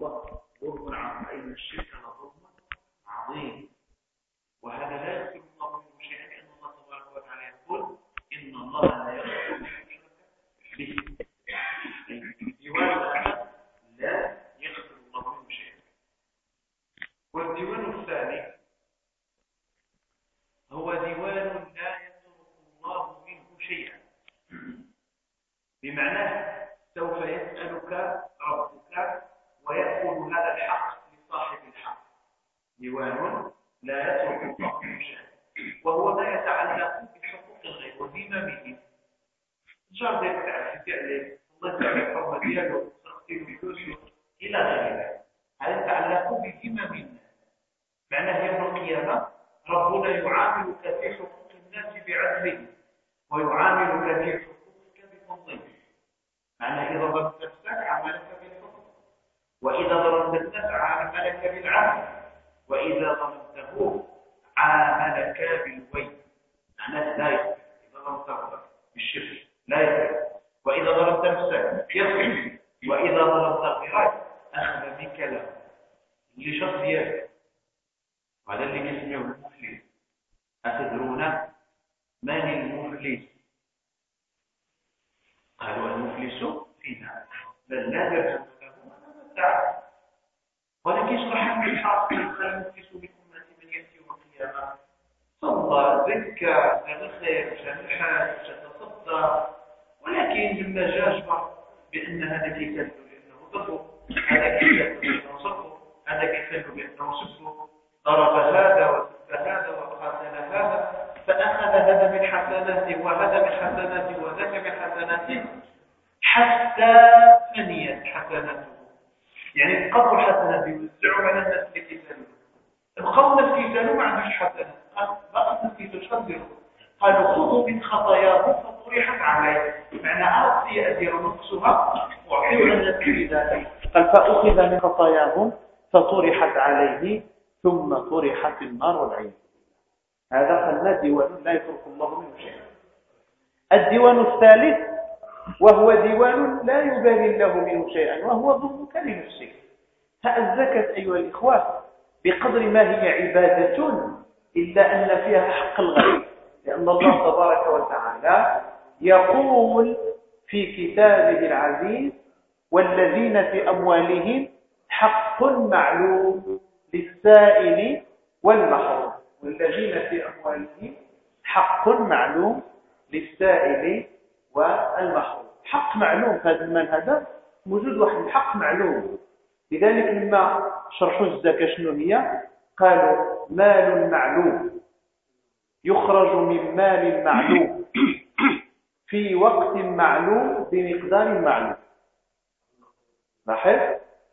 الله ظلم عظيم أي الشرك سيئة نقصها وعيوا على الناس بذلك قال فأخذ من خطاياهم فطرحت عليه ثم طرح في النار والعين. هذا قلنا ديوان لا يترك الله منه شيئا. الديوان الثالث وهو ديوان لا يبالي الله منه شيئا وهو ظلمك لنفسك فالزكاة أيها الإخوة بقدر ما هي عبادة إلا أن فيها حق الغير لأن الله تبارك وتعالى يقول في كتابه العزيز والذين في أموالهم حق معلوم للسائل والمحروم. والذين في أموالهم حق معلوم للسائل والمحروم. حق معلوم في هذا المال هذا موجود واحد الحق معلوم. لذلك لما شرحوا الزكاة شنو هي؟ قالوا مال معلوم. يخرج من مال معلوم. في وقت معلوم بمقدار معلوم. لاحظ؟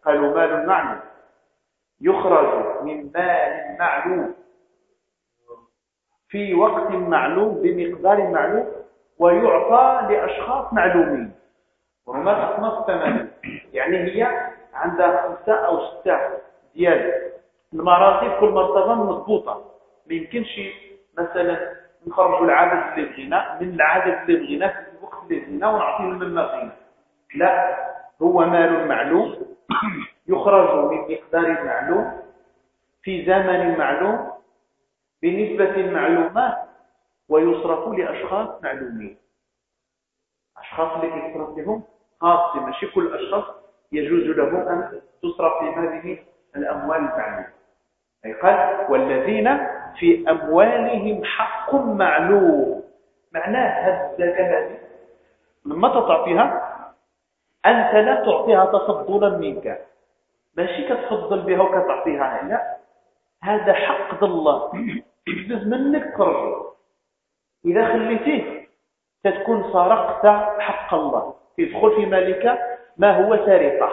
قالوا مال معلوم يخرج من مال معلوم. في وقت معلوم بمقدار معلوم ويعطى لأشخاص معلومين. وهما الأصناف الثمانية يعني هي عندها خمسة أو ستة ديال المراتب كل مرتبة مضبوطة. ما يمكنش مثلا نخرجوا العدد بغينا من العدد بغينا في الوقت اللي بغينا ونعطيهم مما بغينا لا هو مال معلوم يخرج من مقدار معلوم في زمن معلوم بنسبة معلومة ويصرف لأشخاص معلومين. أشخاص اللي يصرف لهم خاصة ماشي كل الأشخاص يجوز لهم أن تصرف في هذه الأموال المعلومة. أي قال والذين في أموالهم حق معلوم. معناه هذه الزكاة لما تعطيها؟ أنت لا تعطيها تفضلا منك. ماشي كتفضل بها وكتعطيها. لا. هذا حق الله. يجوز منك تخرجه إذا خليتيه تتكون سرقت حق الله. يدخل في مالك ما هو سرقة.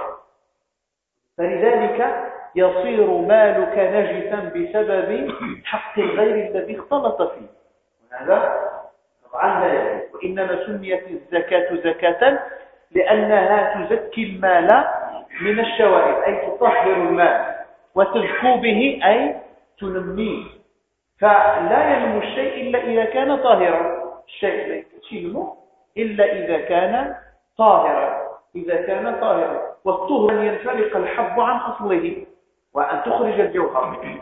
فلذلك يصير مالك نجسا بسبب حق الغير الذي اختلط فيه. وهذا طبعا لا يجوز. وإنما سميت الزكاة زكاة لأنها تزكي المال من الشوائب أي تطهر المال وتزكو به أي تنميه. فلا ينمو الشيء إلا إذا كان طاهرا. الشيء لا ينمو إلا إذا كان طاهرا. إذا كان طاهرا. والطهر أن ينفرق الحب عن أصله. وأن تخرج الجوهر.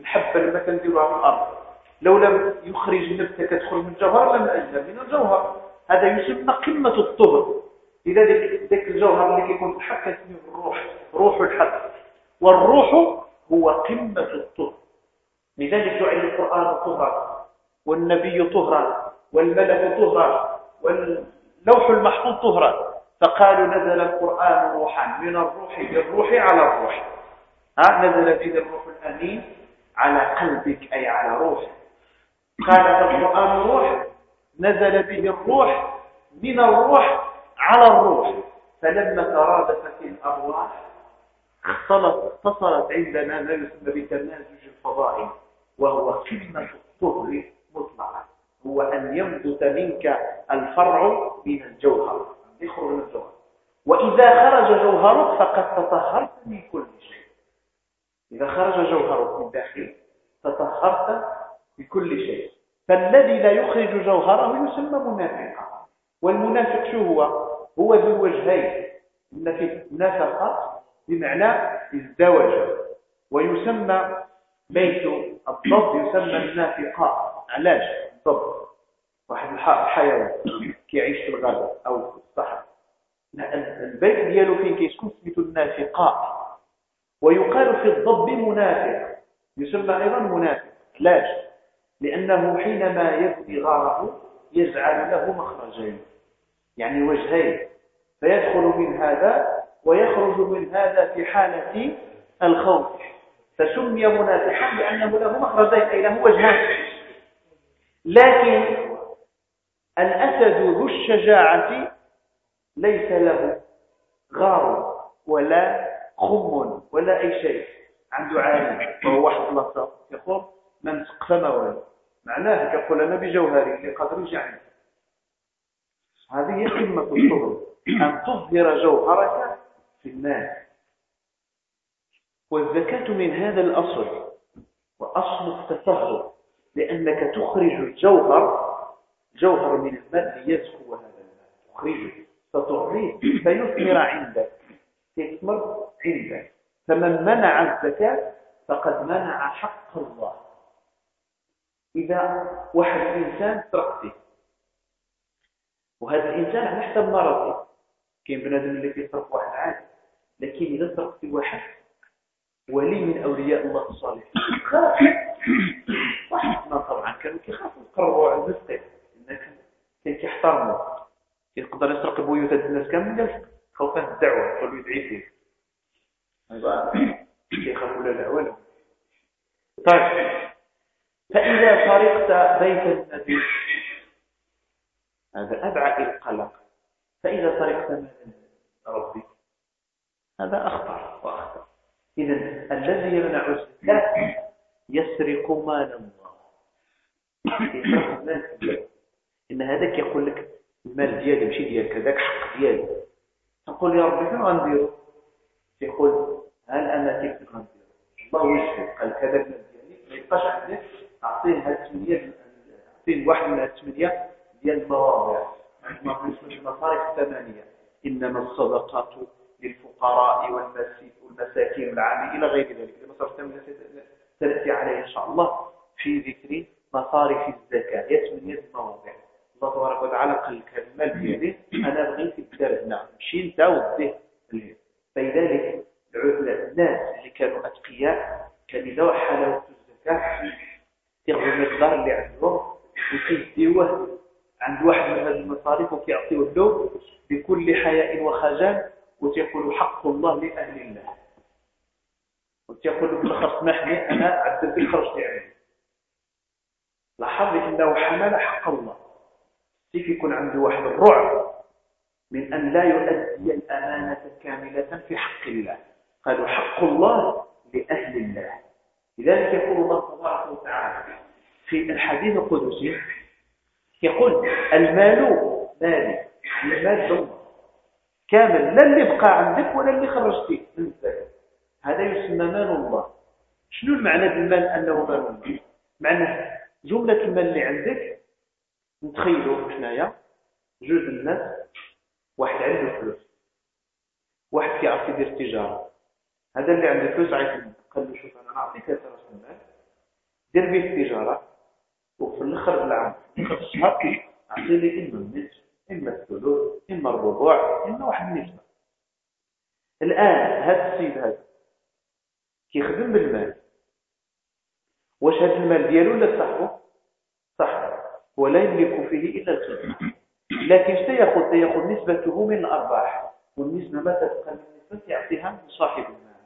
الحبة لما تنزلها في الأرض. لو لم يخرج نفسك تخرج من الجوهر لم أجل من الجوهر. هذا يسمى قمة الطهر لذلك ذاك الجوهر اللي يكون في الحب كنسميه الروح روح الحب والروح هو قمة الطهر لذلك جعل القرآن طهرا والنبي طهرا والملك طهرا واللوح المحفوظ طهرا فقالوا نزل القرآن روحا من الروح بالروح على الروح. ها نزل الروح الأمين على قلبك أي على روحك. قال القرآن روح نزل به الروح من الروح على الروح. فلما ترادفت الأرواح اتصلت عندنا ما يسمى بتمازج الفضائل وهو قمة الطهر مطلقا. هو أن ينبت منك الفرع من الجوهر. يخرج من الجوهر. وإذا خرج جوهرك فقد تطهرت من كل شيء. إذا خرج جوهرك من داخل تطهرت بكل شيء. فالذي لا يخرج جوهره يسمى منافقا. والمنافق شو هو؟ هو ذو في نفق بمعنى ازدوج. ويسمى بيت الضب يسمى النافقاء علاش الضب واحد الحيوان كيعيش في الغابة أو في الصحراء. البيت ديالو فين كيسكن؟ سميتو النافقاء ويقال في الضب منافق يسمى أيضا منافق علاش لأنه حينما يبني غاره يجعل له مخرجين يعني وجهين فيدخل من هذا ويخرج من هذا في حالة الخوف. فسمي منافقا لأنه له مخرجين أي له وجهان. لكن الأسد ذو الشجاعة ليس له غار ولا خم ولا أي شيء عنده عالم وهو واحد بلاصة يقول ما نسقف ما والو معناه يقول أنا بجوهري اللي قادر هذه هي قمة الصبر أن تظهر جوهرك في الناس. والزكاة من هذا الأصل وأصل التطهر لأنك تخرج الجوهر جوهر من الماء ليزكو هذا الماء تخرجه فتعطيه فيثمر عندك. يثمر عندك فمن منع الزكاة فقد منع حق الله. إذا واحد الإنسان سرق وهذا الإنسان على حسب مرضه. كاين بنادم اللي كيسرق واحد عادي. لكن إذا سرق واحد ولي من أولياء الله الصالحين. خاف طبعا كانوا كيخافوا يقربوا على المسجد كان كيحترموا يقدر يسرق بيوت الناس كامل خوفا الدعوة يقولوا يدعي فيه هذا كيخافوا لا دعوة طيب. فإذا سرقت بيت النبي هذا إلى القلق. فإذا سرقت مال ربي هذا أخطر وأخطر. إذا الذي يمنع الزكاة يسرق مال الله. يسرق مال إن هذاك يقول لك المال ديالي ماشي ديالك هذاك حق ديالي. تقول يا ربي فين غنديرو؟ يقول هل أنا كيف غنديرو؟ الله قال كذا ديالي ما يبقاش عندك أعطيه هاد الثمانية أعطيه واحد من الثمانية ديال المواضيع. عندما قسم المصارف الثمانية. إنما الصدقات للفقراء والمساكين والعاملين إلى غير ذلك. المصارف الثمانية سنأتي عليه إن شاء الله في ذكر مصارف الزكاة. يثمانية مواضيع. الله تبارك وتعالى قال المال بيدي أنا بغيت الدار هنا مشي انت وديه فلذلك الناس اللي كانوا أتقياء كان إذا حلوا الزكاة ياخذوا المقدار اللي عندهم وكيديوه عند واحد من هذه المصاريف وكيعطيوه له بكل حياء وخجل وتيقول حق الله لأهل الله. وتيقول له بالأخر سمحني أنا عدلت الخرج تاعي لاحظ إنه حمل حق الله. كيف يكون عنده واحد الرعب من أن لا يؤدي الأمانة كاملة في حق الله. قالوا حق الله لأهل الله. لذلك يقول الله تبارك وتعالى في الحديث القدسي يقول المال مالي المال ضمن كامل لا اللي بقى عندك ولا اللي من الزكاه هذا يسمى مال الله. شنو المعنى بالمال؟ أنه مال الله. معناه جملة المال اللي عندك نتخيلوا حنايا جوج الناس واحد عنده فلوس راح يدير تجاره هذا اللي عنده فلوس عايز قال له شوف أنا نعطيك راس المال دير به التجارة وفي الآخر العام في الشهر اعطي لي إما النصف إما الثلث إما الربع إما واحد النسبة. الآن هذا السيد هذا كيخدم بالمال. واش هذا المال ديالو ولا صاحبه ولا يملك فيه إلا الخدمه لكن سيأخذ سيأخذ نسبته من الأرباح والنسبة ما تبقى النسبة يعطيها لصاحب المال.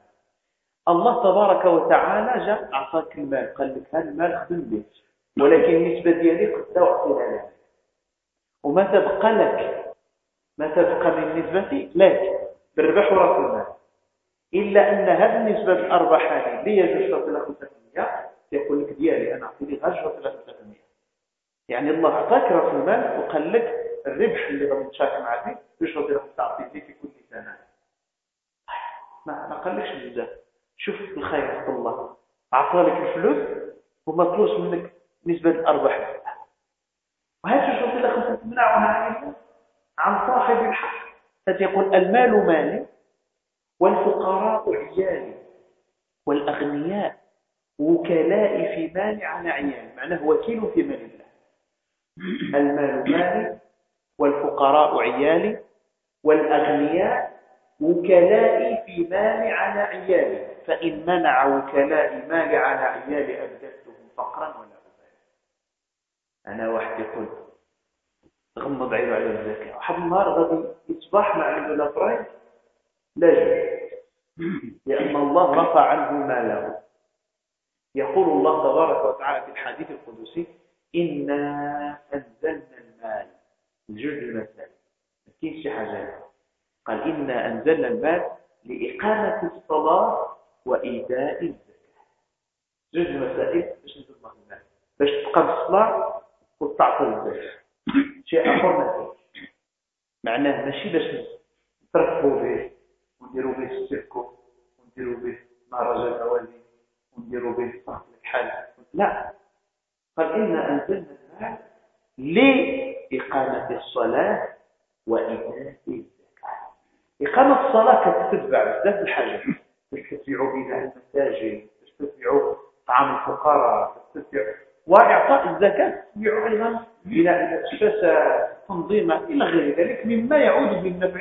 الله تبارك وتعالى جاء أعطاك المال قال لك هذا المال خدم به ولكن النسبة ديالي قد تعطيها لك. وما تبقى لك؟ ما تبقى من النسبة لك. بالربح وراس المال. إلا أن هذه النسبة الأرباح هذه اللي هي جوج 3% يقول لك ديالي أنا أعطي غير 3% يعني الله أعطاك رأس المال وقال لك الربح اللي غادي تشارك مع دي يشرط لك تعطي فيه في كل سنة. ما قالكش بزاف شوف الخير في الله. أعطى لك الفلوس وما طلوش منك نسبة الأرباح وهذا الشروط اللي تمنعها عنه عن صاحب الحق. فتقول المال مالي والفقراء عيالي والأغنياء وكلائي في مال على عيالي. معناه وكيل في مال الله. المال مالي والفقراء عيالي والأغنياء وكلائي في مال على عيالي. فإن منع وكلائي مال على عيالي أبدلتهم فقرا ولا أبالي أنا واحد يقول غمض عينه على الزكاة. واحد النهار غادي يصبح مع عنده لا لا جوج لأن الله رفع عنه ماله. يقول الله تبارك وتعالى في الحديث القدسي إنا أنزلنا المال الجزء المسائل ما شي حاجة. قال انا انزلنا المال لاقامه الصلاه وايتاء الزكاه. جوج المسائل باش نتفق المال باش تقام الصلاة وتعطي الزكاة. شيء اخر ما معناه ماشي باش نترفقوا به ونديروا به السيركو ونديروا به مهرجان الاوالي ونديروا به صحف الحال لا. قال انا أنزلنا المال لإقامة الصلاة وإيتاء الزكاة. إقامة الصلاة كتتبع بزاف الحاجات. تتبع بناء المساجد تتبع طعام الفقراء تتبع وإعطاء الزكاة تتبع أيضا بناء المؤسسات تنظيمها إلى غير ذلك مما يعود بالنفع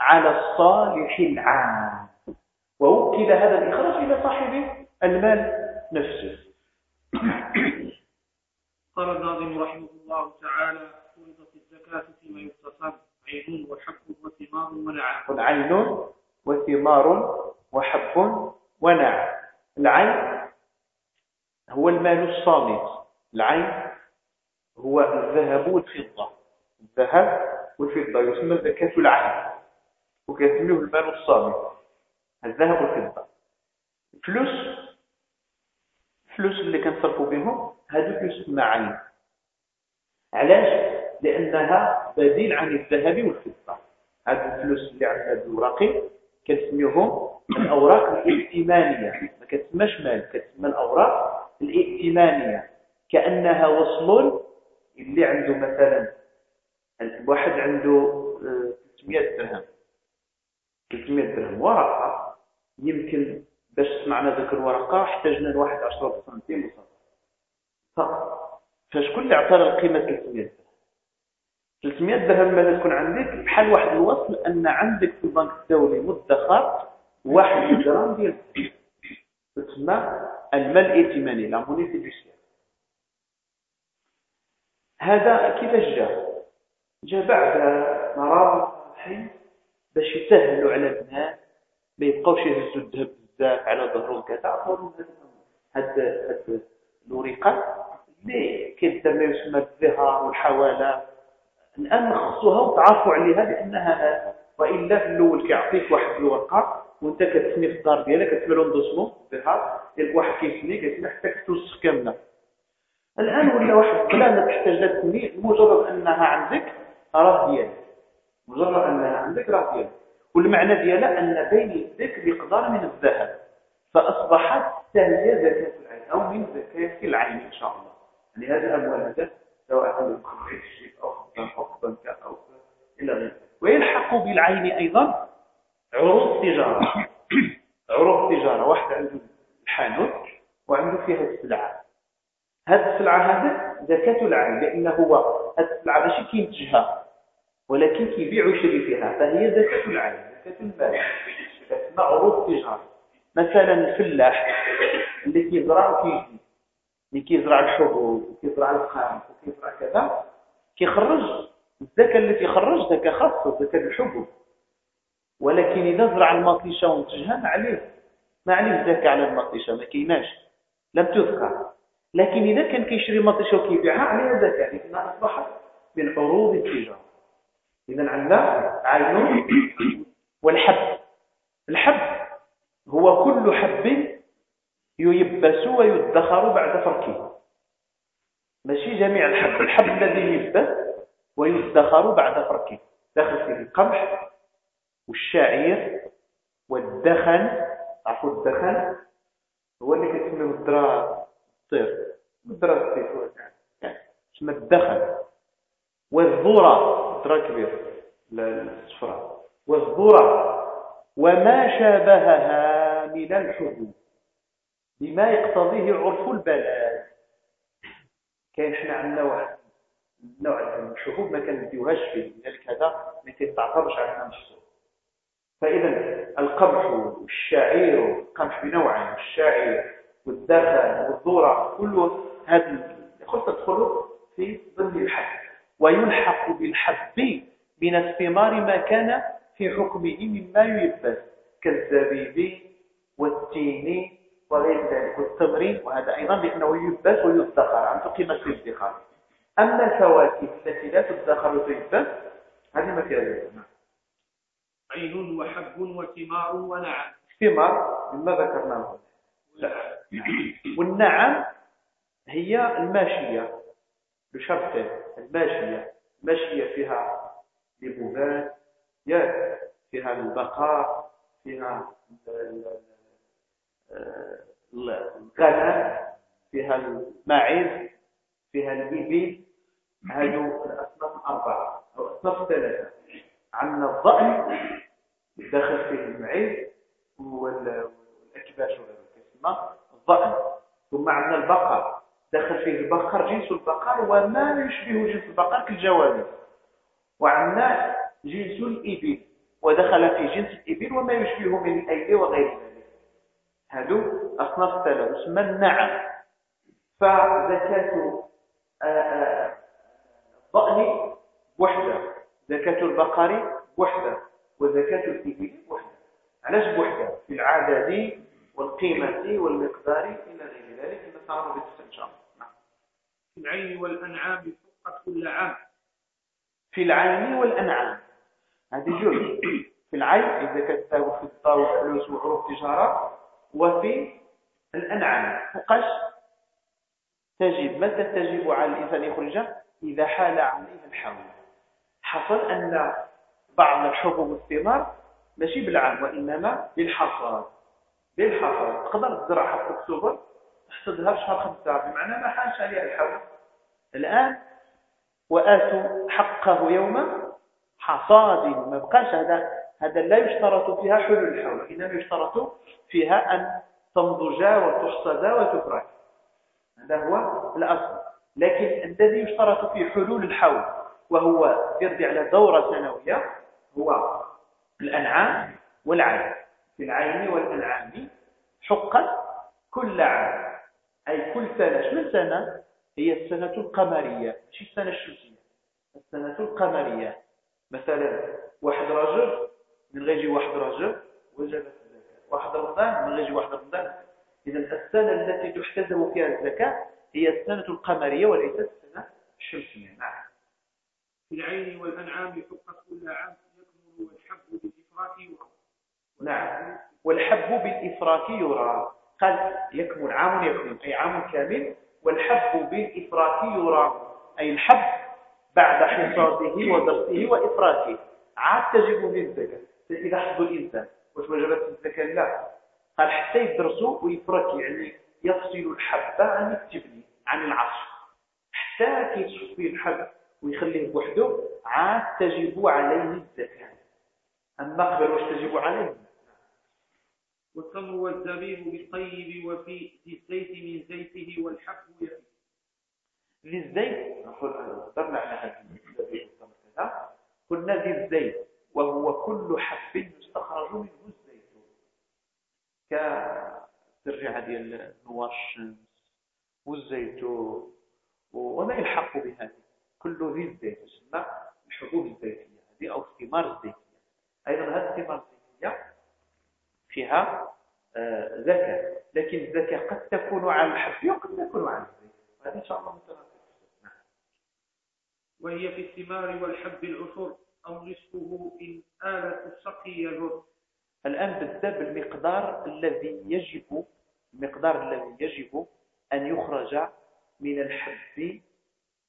على الصالح العام. ووكل هذا الإخراج إلى صاحب المال نفسه. قال الناظم رحمه الله تعالى فرضت الزكاة فيما يقتصر عين وحب وثمار ونعم عين وثمار وحب ونعم العين هو المال الصامت. العين هو الذهب والفضة. الذهب والفضة يسمى زكاة العين وكيسميه المال الصامت. الذهب والفضة. الفلوس الفلوس اللي كنصرفوا بهم هذوك يسمى عين علاش؟ لأنها بديل عن الذهب والفضة. هذه الفلوس اللي عندنا الوراقي كنسميوهم الأوراق الائتمانية. ما كتسماش مال كتسمى الأوراق الائتمانية. كأنها وصل اللي عنده مثلا واحد عنده 300 آه، درهم. 300 درهم ورقة. يمكن باش سمعنا ذاك الورقه احتاجنا لواحد 10 سنتيم فقط فشكون اللي عطانا القيمة 300 درهم 300 درهم ماذا تكون عندك؟ بحال واحد الوصل أن عندك في البنك الدولي مدخر واحد جرام ديال تسمى المال الائتماني لا موني هذا كيفاش جاء جاء بعد مرار الحين باش يسهلوا على الناس ما يبقاوش يهزوا الذهب بزاف على ظهرهم كذا عطاهم هاد هاد اللي كيبدا ما يسمى بالظهار والحواله الان نخصوها وتعرفوا عليها لانها والا في الأول كيعطيك واحد الورقه وانت كتسمي في الدار ديالك كتسمي لهم ظهار ديال واحد كيسمي كيسمي حتى كتوسخ كامله الان ولا واحد بلا ما تحتاج تسمي مجرد انها عندك راه ديالك مجرد انها عندك راه ديالك والمعنى ديالها ان بين يديك مقدار من الذهب فاصبحت هي زكاه العين أو من زكاه العين ان شاء الله هذه الاموال هذا سواء كان الشيء أو خطا أو بنك أو إلى غيره. ويلحق بالعين أيضا عروض تجارة عروض تجارة واحد عنده الحانوت وعنده فيها السلعة. هذه السلعة هذا زكاة العين لأنه هو هذه السلعة ماشي كينتجها ولكن كيبيع ويشري فيها فهي زكاة العين زكاة المال تسمى عروض تجارة مثلا الفلاح اللي كيزرع وكيجي اللي كيزرع الحبوب وكيزرع القمح وكيزرع كذا كيخرج. الزكاة التي خرج زكاة خاصة زكاة الحبوب. ولكن إذا زرع المطيشة وانتجها ما عليه. ما عليه زكاة على المطيشة ما كيناش. لم تذكر. لكن إذا كان كيشري مطيشة وكيبيعها عليها زكاة لأنها أصبحت من عروض التجارة. إذا عندنا عين والحب. الحب هو كل حب ييبس ويدخر بعد فركه. ماشي جميع الحب. الحب الذي ييبس ويدخر بعد فركه. داخل فيه القمح والشعير والدخن. عفوا الدخن. هو اللي كتسميه الدرا الطير. الدرا الطير. اسمه الدخن. والذرة. الدرا كبير الصفراء. والذرة. وما شابهها من الحبوب. بما يقتضيه عرف البلد. كاين حنا عندنا واحد نوع الحبوب ما كنديوهاش فيه لذلك هذا ما كيتعتبرش عندنا مشروع فإذا القمح والشعير القمح بنوعين الشعير والدخن والذرة كل هذه خص تدخل في ضمن الحب. ويلحق بالحب من الثمار ما كان في حكمه مما يلبس كالزبيب والتين وغير ذلك والتمرين وهذا أيضا لأنه يلبس ويدخر عن قيمة الادخار. أما الفواكه التي لا تدخر وتلبس هذه ما فيها ذلك عين وحب وثمار ونعم. ثمار مما ذكرناه. والنعم هي الماشية بشرط الماشية. الماشية فيها لبوبات فيها البقاء فيها الغنم فيها الماعز فيها الإبل هذو الأصناف الأربعة أو الأصناف الثلاثة عندنا الضأن داخل فيه المعز والأكباش وغيره الضأن. ثم عندنا البقر. داخل فيه البقر جنس البقر وما يشبه جنس البقر كالجوانب. وعندنا جنس الإبل. ودخل في جنس الإبل وما يشبه من الأيدي وغير هذو أصناف ثلاثة اسمها النعم فزكاة آه، آه، الضأن وحدة. زكاة البقر وحدة. وزكاة الإبل وحدة. علاش بوحدة في العدد والقيمة والمقدار إلى غير ذلك نتعرض بالاستنشاق نعم. في العين والأنعام فقط كل عام. في العين والأنعام. هذه جزء. في العين إذا كتبوا في الطاو فلوس وحروف تجارة وفي الأنعام. فقش تجب متى تجب على الإنسان يخرج إذا حال عليه الحول حصل أن بعض الحبوب والثمار ماشي بالعام وإنما بالحصاد. بالحصاد. تقدر تزرع حتى أكتوبر تحصدها في شهر خمسة بمعنى ما حالش عليها الحول الآن وآتوا حقه يوم حصاد. ما بقاش هذا هذا لا يشترط فيها حلول الحول إنما يشترط فيها أن تنضج وتحصد وتفرك هذا هو الأصل. لكن الذي يشترط في حلول الحول وهو يرجع على دورة سنوية هو الأنعام والعين. في العين والأنعام حقا كل عام. أي كل سنة. من سنة هي السنة القمرية. مش السنة الشمسية. السنة القمرية. مثلا واحد رجل من غير يجي واحد رجل وجبت الزكاة. واحد رمضان من غير يجي واحد رمضان. إذا السنة التي تحتسب فيها الزكاة هي السنة القمرية وليست السنة الشمسية نعم في العين والأنعام فقط كل عام يكمل والحب بالإفراط يرى. نعم. والحب بالإفراط يرى. قال يكمل عام يكمل أي عام كامل. والحب بالإفراط يرى. أي الحب بعد حصاده ودرسه وإفراته عاد تجب في الزكاة. إذا حصل الإنسان واش الزكاة لا قال حتى يدرسوا ويفرك يعني يفصل الحبة عن التبني عن العصر. حتى كيتصفي الحب ويخليه بوحده عاد تجب عليه الزكاة. النقل واش تجب عليه؟ والتمر والزبيب بالطيب وفي الزيت من زيته والحب يفي للزيت نقول ضرنا على هذا الزبيب كذا قلنا للزيت وهو كل حب يستخرج منه الزيت كالترجعة ديال نوار الشمس والزيتون وما يلحق بهذه كل ذي الزيت تسمى الحبوب الزيتية. هذه أو الثمار الزيتية. أيضا هذه الثمار الزيتية فيها زكاة لكن الزكاة قد تكون على الحب وقد تكون على الزيت. هذا إن شاء الله متناسب وهي في الثمار والحب العشر أو نصفه إن آلة السقي يجر الآن بالذات المقدار الذي يجب المقدار الذي يجب أن يخرج من الحب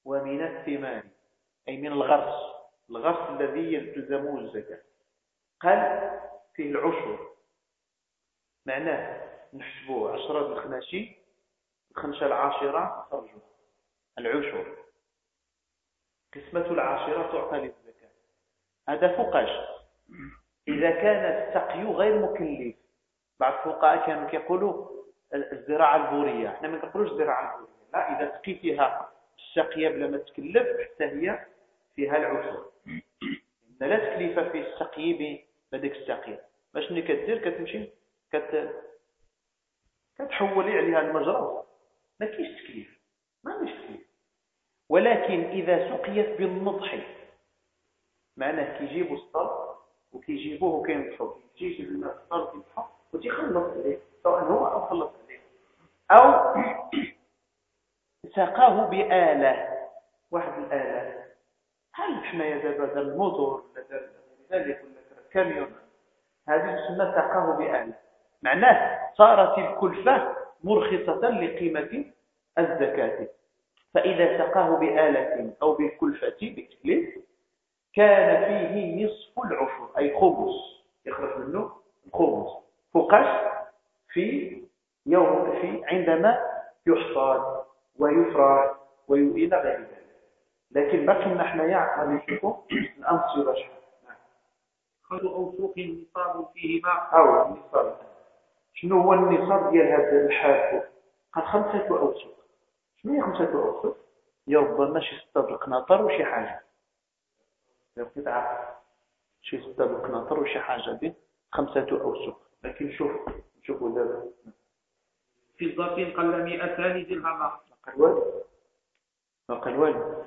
ومن الثمار أي من الغرس الغرس الذي يلتزمه الزكاة. قال فيه العشر. معناه نحسبوه عشرة الخناشي الخنشة العاشرة خرجوا العشر. قسمة العاشرة تعطى للزكاة. هذا فقاش. إذا كان السقي غير مكلف. بعض الفقهاء كانوا يقولوا الزراعة البورية. إحنا ما نقولوش الزراعة البورية. لا إذا سقيتها السقية بلا ما تكلف حتى هي فيها العسر لا تكليف في السقي بهذيك السقية باش ملي كدير كتمشي كت كتحولي عليها المجرى. ما كاينش تكليف. ما عنديش تكليف. ولكن إذا سقيت بالنضح معناه كيجيبوا الصرف وكيجيبوه وكينضحوا تيجي الماء الصرف ينضحوا وتيخلص عليه سواء هو أو خلص عليه. أو ساقاه بآلة واحد الآلة. هل حنايا دابا دار الموتور ولا دار ذلك ولا كاميون هذه تسمى ساقاه بآلة. معناه صارت الكلفة مرخصة لقيمة الزكاة. فإذا سقاه بآلة أو بالكلفة بتكليف كان فيه نصف العشر أي خمس يخرج منه الخمس فقش في يوم في عندما يحصاد ويفرغ وإلى غير ذلك. لكن ما كنا حنايا عقل نشوفوا الأمثلة شحال خذ أو سوق نصاب فيه ماء أو النصاب. شنو هو النصاب ديال هذا الحافظ قد خمسة أوسق شنو هي خمسة أوسق هي ربما شي ستة القناطر وشي حاجة. قطعة شي ستة القناطر وشي حاجة دي خمسة أوسق لكن شوف شوفوا دابا فضة قل مئتان درهما قال والو.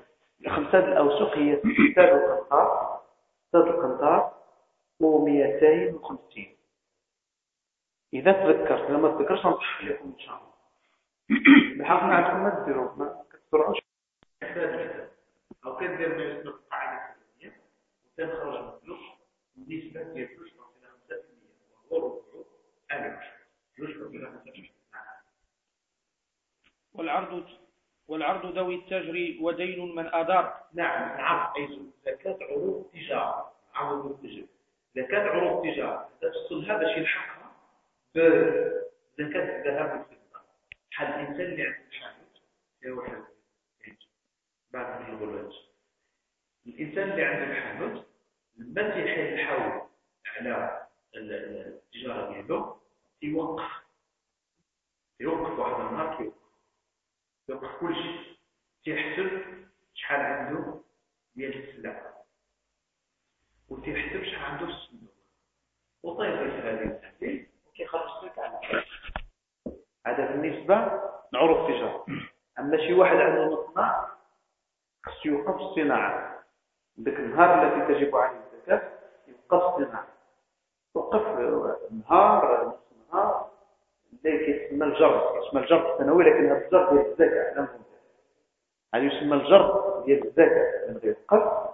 خمسة الأوسق هي ستة القنطار ستة القنطار و250 إذا تذكرت لما تذكرش نصح لكم إن شاء الله. بحق ما عندكم ما تديروا ما كتسرعوش. أو كدير القاعدة السلمية ديال الفلوس إلى 5% وهو ربع إلى 5% والعرض والعرض ذوي التجري ودين من أدار نعم العرض أي زكاة عروض التجارة. عروض التجارة. زكاة عروض التجارة. تفصل هذا الشيء الحقها بزكاة الذهب والفضة. حال الإنسان اللي عنده حانوت في واحد بعد ما يقول الإنسان اللي عنده الحانوت لما تيحل الحول على التجارة ديالو يوقف. يوقف واحد النهار كيوقف يوقف كل شيء تيحسب شحال عنده ديال السلع. وتيحسب شحال عنده في الصندوق وطيب هذه التحليل وكيخرج لك على هذا بالنسبة لعروض التجارة. أما شي واحد عنده مصنع خصو يوقف الصناعة. ذاك النهار الذي تجب عليه الزكاة يوقف الصناعة وقف نهار نص نهار اللي كيتسمى الجرد يسمى الجرد السنوي لكن هذا الجرد ديال الزكاة لم هذا يسمى الجرد ديال الزكاة غير قصد.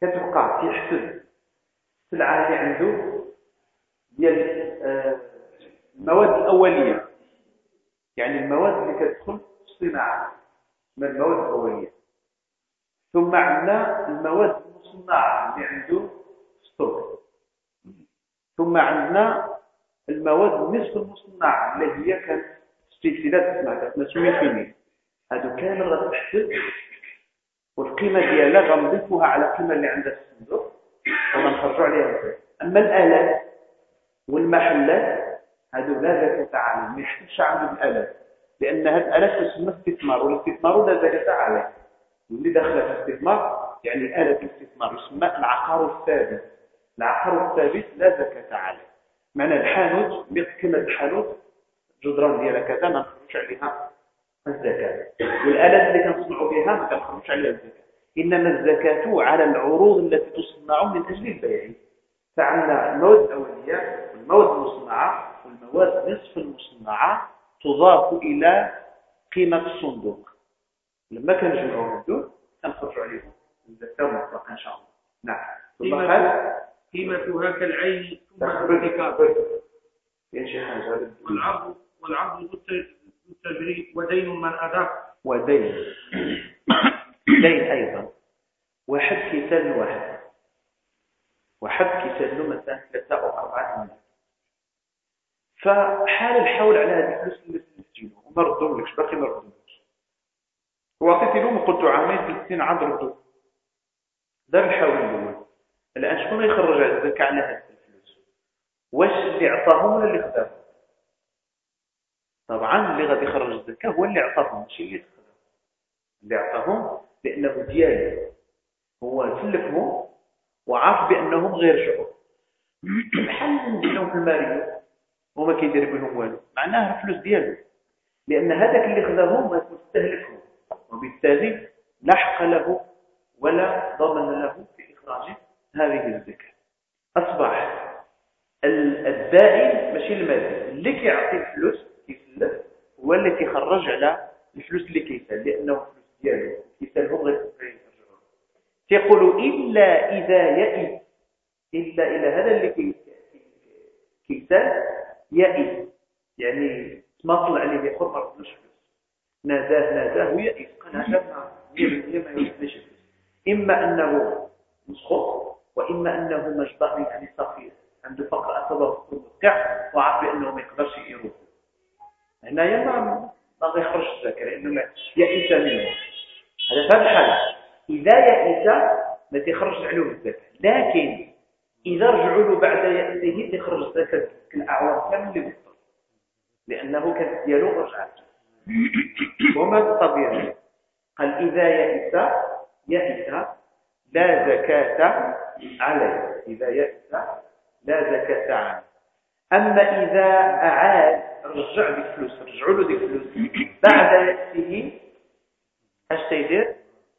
كتبقى تيحسب السلعة اللي عنده ديال آه، المواد الأولية. يعني المواد اللي كتدخل في الصناعة. من المواد الأولية؟ ثم عندنا المواد المصنعة اللي عنده ستوك ثم عندنا المواد النصف المصنعة اللي هي كانت استيكسيدات اسمها مسمية فيني. هادو كامل غتحسب والقيمة ديالها غنضيفوها على القيمة اللي عندها في الصندوق وغنخرجوا عليها أما الآلات والمحلات هذو لا زكاة عليهم ما يحتاجش عنده الآلات لأن هذه الآلات تسمى استثمار والاستثمار لا زكاة عليه واللي داخل في الاستثمار يعني آلة الاستثمار يسمى العقار الثابت. العقار الثابت لا زكاة عليه. معنى الحانوت كما الحانوت جدران ديالها كذا ما نخرجش عليها الزكاة. والآلات اللي كنصنعوا بها ما كنخرجش عليها الزكاة. إنما الزكاة على العروض التي تصنع من أجل البيع. فعندنا المواد الأولية والمواد المصنعة والمواد نصف المصنعة تضاف إلى قيمة الصندوق. لما كنجمعوا هذو كنخرجوا عليهم. الزكاة مطلقة إن شاء الله. نعم. قيمتها كالعين ثم الارتكاب شي حاجة والعرض والعرض التجري ودين من أداه ودين. دين أيضا. واحد كيسال واحد. واحد كيسال له مثلا ثلاثة أو أربعة ملايين فحال الحول على هذه الفلوس اللي تسجلوا وما ردهم باقي ما ردهملكش وعطيتي لهم وقلت عامين ثلاث سنين عاد ردوا دار الحول الأول الآن شكون يخرج على الزكاة على هذه الفلوس؟ واش اللي عطاهم ولا اللي خداهم؟ طبعا اللي غادي يخرج الزكاة هو اللي عطاهم ماشي اللي خداهم اللي عطاهم لأنه ديالو هو سلفهم وعارف بأنهم غير شعور. بحال نديرهم في الماريو وما كيدير بهم والو. معناه الفلوس ديالو. لأن هذاك اللي خذاهم مستهلكهم. وبالتالي لا حق له ولا ضمن له في إخراج هذه الزكاة. أصبح الدائن ماشي المادي اللي كيعطي الفلوس كيسلف هو اللي كيخرج على الفلوس اللي كيسال لأنه الفلوس ديالو كيسالهم غير تيقولوا إلا إذا يئس إلا إلى هذا اللي كيسال يئس يعني تماطل عليه ياخذ ما ناداه ناداه ويئس قال هذا ما ما يوصلش فلوس إما أنه مسخط وإما أنه مجبر يعني صفير عنده فقر أصابه في الكع وعارف بانه ما يقدرش يروح. هنايا ما ما غيخرجش الزكاه لأنه يئس منه. هذا في الحاله إذا يئس ما تيخرجش عليه الزكاه لكن إذا رجعوا له بعد يئسه تخرج الزكاه الاعوام كامل اللي لأنه كانت ديالو رجعت وما الطبيعي؟ قال إذا يئس يئس لا زكاة عليه. إذا يئس لا زكاة عليه. أما إذا أعاد رجع ديك الفلوس رجعوا له ديك الفلوس بعد يأسه أش تيدير؟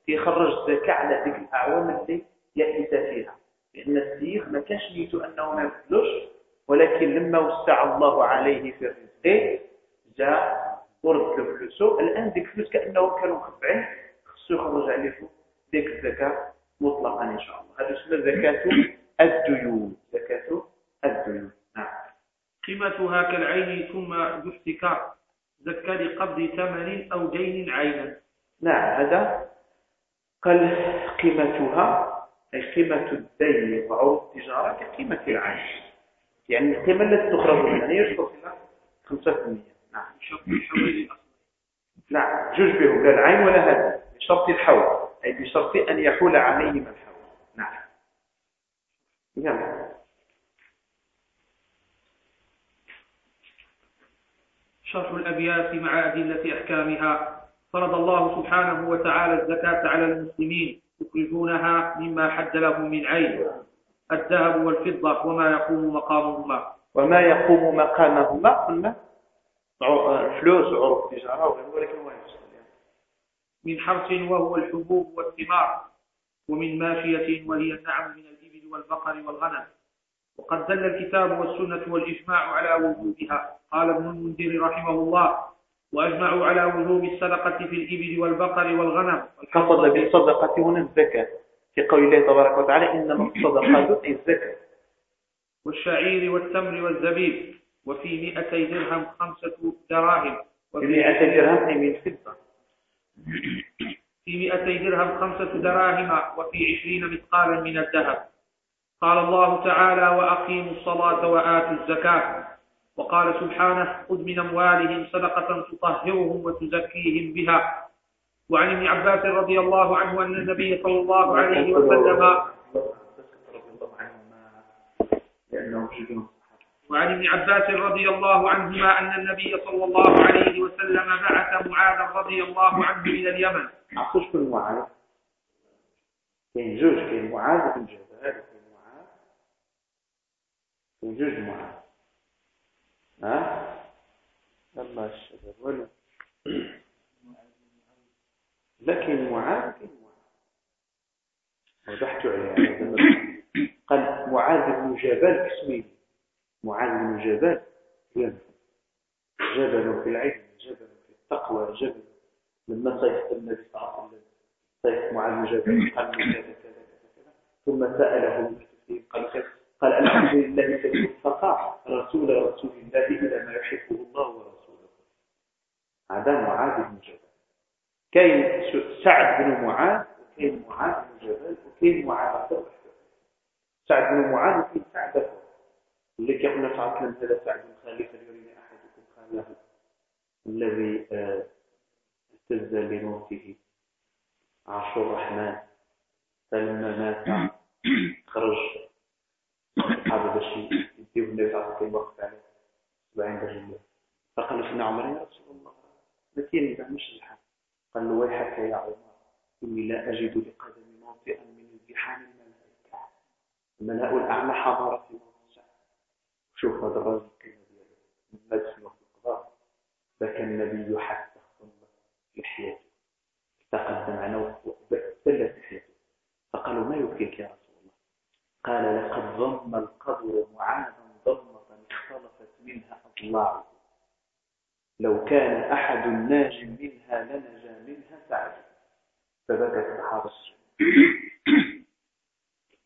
يخرج الزكاه على ديك الأعوام اللي يئس فيها. لأن السيخ ما كانش نيته أنه ما يفلوش ولكن لما وسع الله عليه في الرزق جاء ورد له فلوسه الآن ديك الفلوس كانهم كانوا مخبعين خصو يخرج عليه ديك الزكاة مطلقا إن شاء الله. هذا اسمه زكاة الديون. زكاة الديون. نعم. قيمتها كالعين ثم يفتك زكى لقبض ثمن أو دين عينا. نعم هذا قال قيمتها أي قيمة الدين وعروض التجارة كقيمة العين. يعني القيمة التي تخرج منها يشرط لها 5% نعم نعم جوج بهم لا العين ولا هذا. بشرط الحول أي بشرط أن يحول عليهما الحول نعم. نعم شرح الأبيات مع أدلة أحكامها. فرض الله سبحانه وتعالى الزكاة على المسلمين يخرجونها مما حد لهم من عين الذهب والفضة وما يقوم مقامهما. وما يقوم مقامهما قلنا فلوس عروض تجارة ولكن هو من حرث وهو الحبوب والثمار ومن ماشية وهي النعم من الإبل والبقر والغنم. وقد دل الكتاب والسنة والإجماع على وجودها. قال ابن المنذر رحمه الله وأجمعوا على وجوب الصدقة في الإبل والبقر والغنم. قصد بالصدقة هنا الزكاة. في قول الله تبارك وتعالى إنما الصدقات أي الزكاة. والشعير والتمر والزبيب. وفي مئتي درهم خمسة دراهم. وفي مئتي درهم أي من فضة في مئتي درهم خمسة دراهم وفي عشرين مثقالا من الذهب. قال الله تعالى وأقيموا الصلاة وآتوا الزكاة. وقال سبحانه خذ من أموالهم صدقة تطهرهم وتزكيهم بها. وعن ابن عباس رضي الله عنه أن النبي صلى الله عليه وسلم لأنه وعن ابن عباس رضي الله عنهما أن النبي صلى الله عليه وسلم بعث معاذ رضي الله عنه إلى اليمن. عطوش كل معاذ. كاين جوج كاين معاذ بن جبل كاين معاذ. كاين جوج معاذ. ها؟ الله الشباب ولا لكن معاذ كاين معاذ. وضحت عليها. قال معاذ بن جبل اسمه. معاذ بن جبل. جبل في العلم جبل في التقوى جبل. لما صيف النبي صلى الله عليه وسلم. صيف معاذ بن جبل قال كذا كذا كذا ثم سأله قال قال الحمد لله الذي وفق رسول رسول الله إلى ما يحبه الله ورسوله. هذا معاذ بن جبل. كاين سعد بن معاذ وكاين معاذ بن جبل وكاين معاذ سعد بن معاذ وكاين سعد اللي كيقولنا تعطلم هذا سعد بن خليفة يريني أحدكم خاله الذي آه، اهتز لموته عرش الرحمن. فلما مات خرج. هذا الشيء يديه النبي عليه وسلم وقف عليه سبعين رجل فقال سيدنا عمر يا رسول الله. لكن مش الحال. قال له ويحك يا عمر. إني لا أجد لقدم موطئا من الزحام الملائكة. الملاء الأعلى حضارة الناس في وقت القضاء بكى النبي حتى خلص لحيته تقدم عنه وبلت لحيته فقالوا ما يبكيك يا رسول الله؟ قال لقد ضم القبر معاذا ضمة اختلفت منها أضلاعه لو كان أحد ناج منها لنجا منها سعد. فبكت الصحابة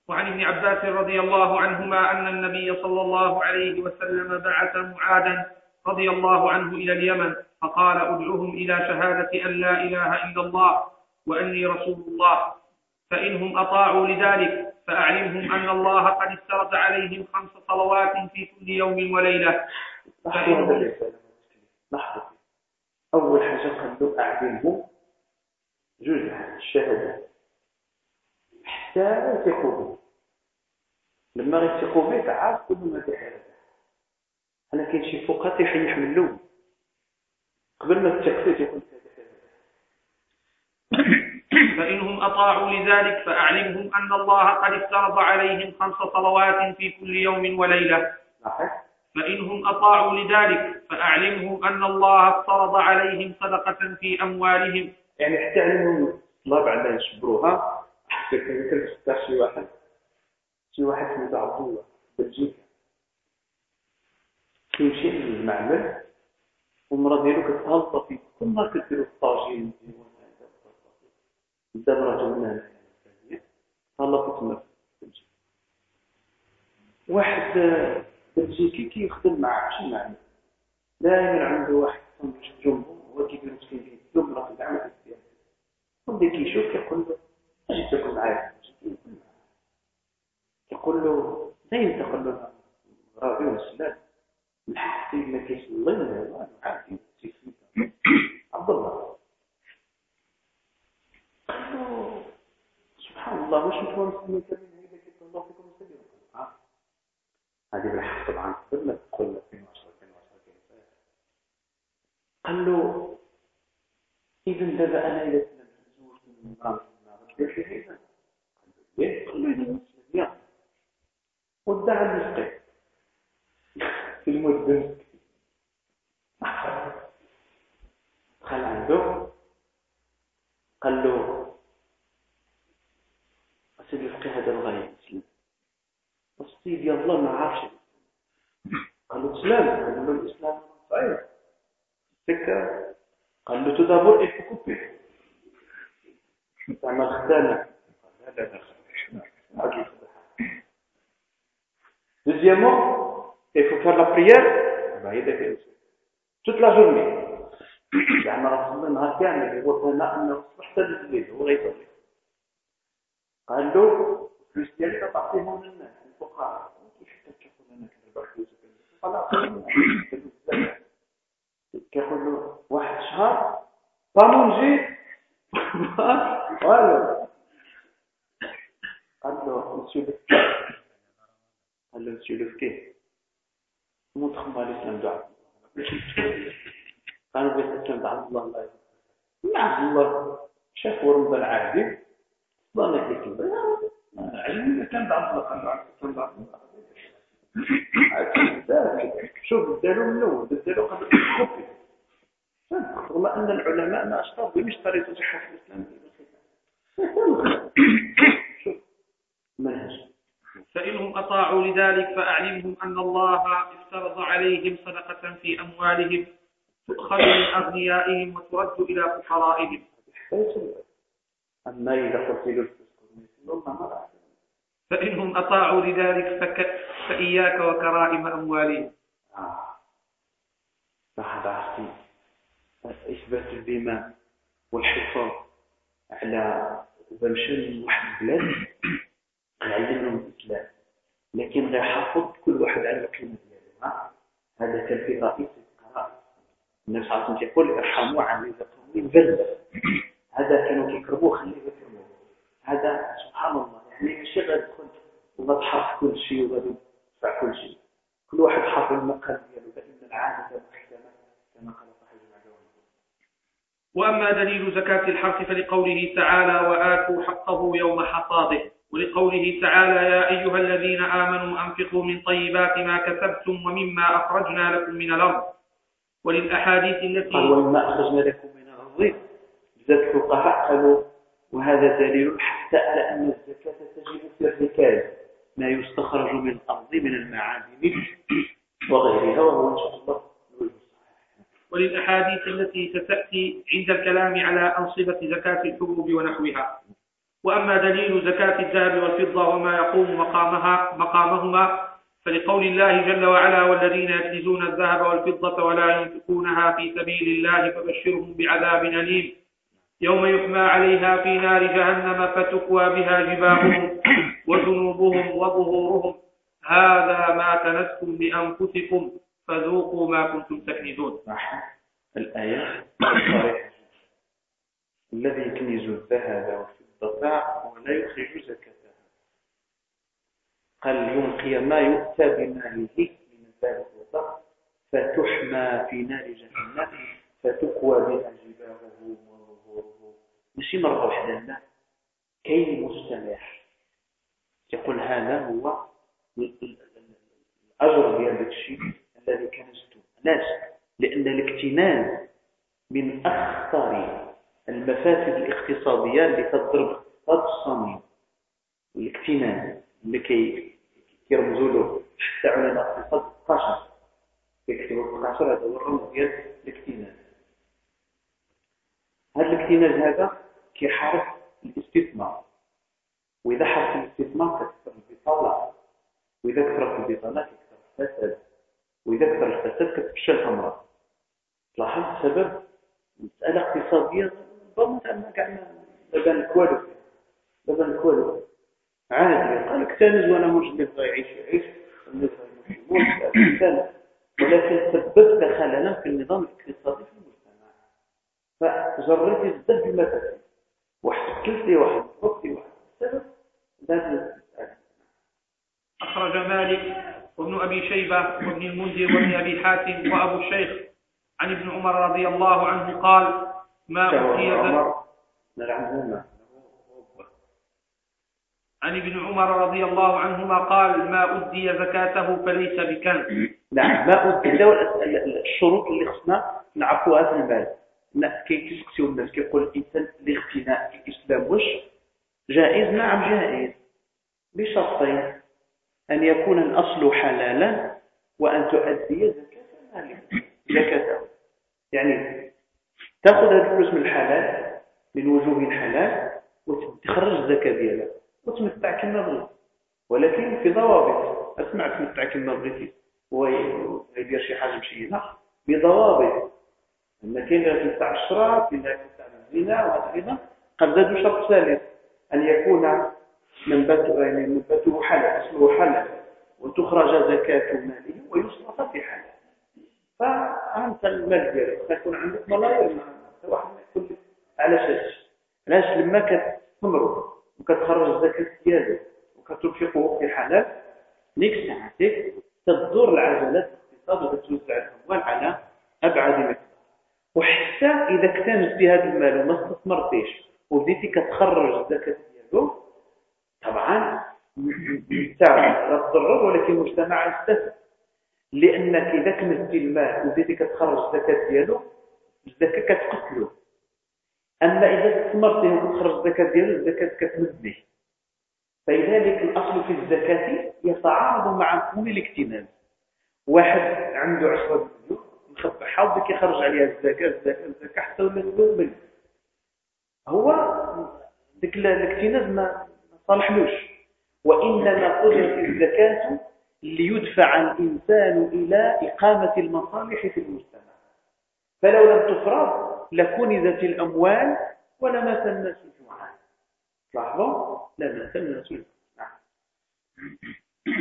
وعن ابن رضي الله عنهما أن النبي صلى الله عليه وسلم بعث معاذا رضي الله عنه إلى اليمن فقال أدعوهم إلى شهادة أن لا إله إلا الله وأني رسول الله. فإنهم أطاعوا لذلك فأعلمهم أن الله قد افترض عليهم خمس صلوات في كل يوم وليلة. فإنهم أول حاجة قد أعلمهم جزء الشهادة. حتى به لما غيثقوا به تعاد كل ما تحرك أنا كاين شي فوقات يحيح من الأول قبل ما تثق يقول فإنهم أطاعوا لذلك فأعلمهم أن الله قد افترض عليهم خمس صلوات في كل يوم وليلة. فإنهم أطاعوا لذلك فأعلمهم أن الله افترض عليهم صدقة في أموالهم. يعني حتى علموا الله بعد يشبروها تفتح شي واحد. شي واحد سميتو عبد الله بلجيكا كيمشي للمعمل والمرا ديالو كتهلط فيه. كل ما كديرو الطاجين دابا راه جبنا هلط تما واحد بلجيكي كيخدم مع شي معمل. دائما عنده واحد سندويتش جنبو هو كيدير مسكين يوم راه في العمل ديالو. وبدا كيشوف كيقول له أجي تاكل معايا. يقول له زين تقول له. راضي والسلام الحق سيدنا كيصلي له عادي عبد الله. سبحان الله واش أنتم مسلمين كاملين هيدا كيقول الله فيكم مسلمين هذه بالحق طبعا. قبل ما تقول 2010 2010 قال له اذا دابا أنا إذا كنت مزوج من مراتي قال له يا وادعى المسقي في المدن. دخل عنده. قال له سيدي الفقيه هذا الغاية مسلم السيد الله ما عارفش قال له إسلام. قال له الاسلام صحيح. سكة قال له تدابر إيه كوبي. تعمل خدامة. لا لا لا Deuxièmement, il faut faire la prière. Bah, il est toute la journée. يعني رسول الله نهار كامل هو انه حتى الليل هو غيصلي قال له فلوس ديالك تعطيهم للناس الفقراء كيف كيقول أنا فلوس كيقول له واحد شهر بامونجي والو قال له مسيو قال له tu le fais montre-moi l'islam de Abdullah قالوا بيت الاسلام de عبد الله الله يرضى عبد الله شافوا رمضان عادي ظنت لك علم الاسلام ده عبد الله. قالوا الاسلام ده عبد الله. شوف بدلوا من الأول بدلوا قبل الخفي رغم أن العلماء ما اشترطوا مش طريقة صحه الإسلام. شوف منهج. فإنهم أطاعوا لذلك فأعلمهم أن الله افترض عليهم صدقة في أموالهم تؤخذ من أغنيائهم وترد إلى فقرائهم. فإنهم أطاعوا لذلك فك... فإياك وكرائم أموالهم. آه. عصيب إثبات الدماء والحفاظ على بمشان واحد البلاد. نعلمهم الإسلام لكن لا حافظ كل واحد على الكلمة ديالو هذا كان في رئيس القراء النبي صلى الله ارحموا عن قوم بلد. هذا كانوا كيكرهوه خليه يكرهوه. هذا سبحان الله يعني ماشي غادخل وغتحرف كل شيء وغادي تدفع كل شيء. كل واحد حافظ المقال ديالو فإن العادة محكمة كما قال وأما دليل زكاة الحرث فلقوله تعالى وآتوا حقه يوم حصاده ولقوله تعالى يا أيها الذين آمنوا أنفقوا من طيبات ما كسبتم ومما أخرجنا لكم من الأرض وللأحاديث التي قال ومما أخرجنا لكم من الأرض بذات الفقهاء قالوا وهذا دليل حتى على أن الزكاة تجب في الركاز ما يستخرج من الأرض من المعادن وغيرها وهو إن شاء الله وللأحاديث التي ستأتي عند الكلام على أنصبة زكاة الحبوب ونحوها. وأما دليل زكاة الذهب والفضة وما يقوم مقامها مقامهما فلقول الله جل وعلا والذين يكنزون الذهب والفضة ولا ينفقونها في سبيل الله فبشرهم بعذاب أليم. يوم يحمى عليها في نار جهنم فتكوى بها جباههم وجنوبهم وظهورهم. هذا ما كنزتم لأنفسكم فذوقوا ما كنتم تكنزون. الآية الذي يكنز الذهب والفضة ولا يخرج زكاتها. قال يلقي ما يؤتى بماله من الذهب والفضة فتحمى في نار جهنم فتكوى بها جباهه وظهوره ماشي مرة واحدة لا. كي مستمر يقول هذا هو الأجر ديال داك الشيء الذي كنزته. لأن الاكتناز من أخطر المفاسد الاقتصادية اللي تضرب اقتصاد الصميم الاكتناز اللي كي كيرمزوا له حتى علماء الأقتصاد 16 كيكتبوا 16 هذا هو الرمز ديال الاكتناز هذا الاكتناز هذا كيحارب الاستثمار. وإذا حارب الاستثمار كتكثر البطالة. وإذا كثرت البطالة كتكثر الفساد. وإذا كثر الفساد كتفشى الأمراض. تلاحظ السبب؟ مسألة اقتصادية كاع ما بان والو ما بان والو عادي قال اكتنز وأنا مش اللي يعيش يعيش اللي بغى يموت ولكن سببت خللا في النظام الاقتصادي في المجتمع. فجريت بزاف المفاسد واحد كلتي واحد فوقتي واحد السبب أخرج مالك وابن أبي شيبة وابن المنذر وابن أبي حاتم وأبو الشيخ عن ابن عمر رضي الله عنه قال ما أوتي عن ابن عمر رضي الله عنهما قال ما أدي زكاته فليس بكنز. نعم ما أدي. الشروط اللي خصنا نعرفوها في المال كي تسقسيو الناس كيقول الإنسان الاغتناء في الإسلام واش جائز؟ نعم جائز. بشرطين أن يكون الأصل حلالا وأن تؤدي زكاة مالك زكاته يعني تأخذ هذه الفلوس من الحلال من وجوه حلال وتخرج الزكاة ديالها وتمتع كما بغيت. ولكن في ضوابط أسمع تمتع كما بغيتي. ويدير شي حاجة مشينه بضوابط لما كاين اللي تمتع الشراب كاين اللي تمتع الزنا وهذا أيضا قد زادوا شرط ثالث أن يكون منبت يعني منبته حلال أصله حلال وتخرج زكاة ماله ويصرف في حلال. فأنت المال ديالك تكون عندك ملايير واحد يقول لك علاش علاش؟ لما كتمرض وكتخرج الزكاة ديالك وكتنفقه في حلال ديك الساعة ديك الاقتصاد وتتوزع الأموال على أبعد مقدار وحتى إذا اكتنت بهذا المال وما استثمرتيش وبديتي كتخرج الزكاه ديالو طبعا لا تضرر ولكن المجتمع يستفد لأنك إذا كنتي المال وبديتي كتخرج الزكاه ديالو الزكاه كتقتلو. أما إذا استثمرتيه وكتخرج الزكاة ديالو الزكاة كتمد فلذلك الأصل في الزكاة يتعارض مع مفهوم الاكتناز واحد عنده 10 مليون مخبحها وبدا كيخرج عليها الزكاة الزكاة الزكاة حتى ولا مليون هو ديك الاكتناز ما صالحلوش. وإنما فرضت الزكاة ليدفع الإنسان إلى إقامة المصالح في المجتمع فلو لم تفرض لكنزت الأموال ولمات الناس جوعا لاحظوا؟ لمات الناس جوعا نعم.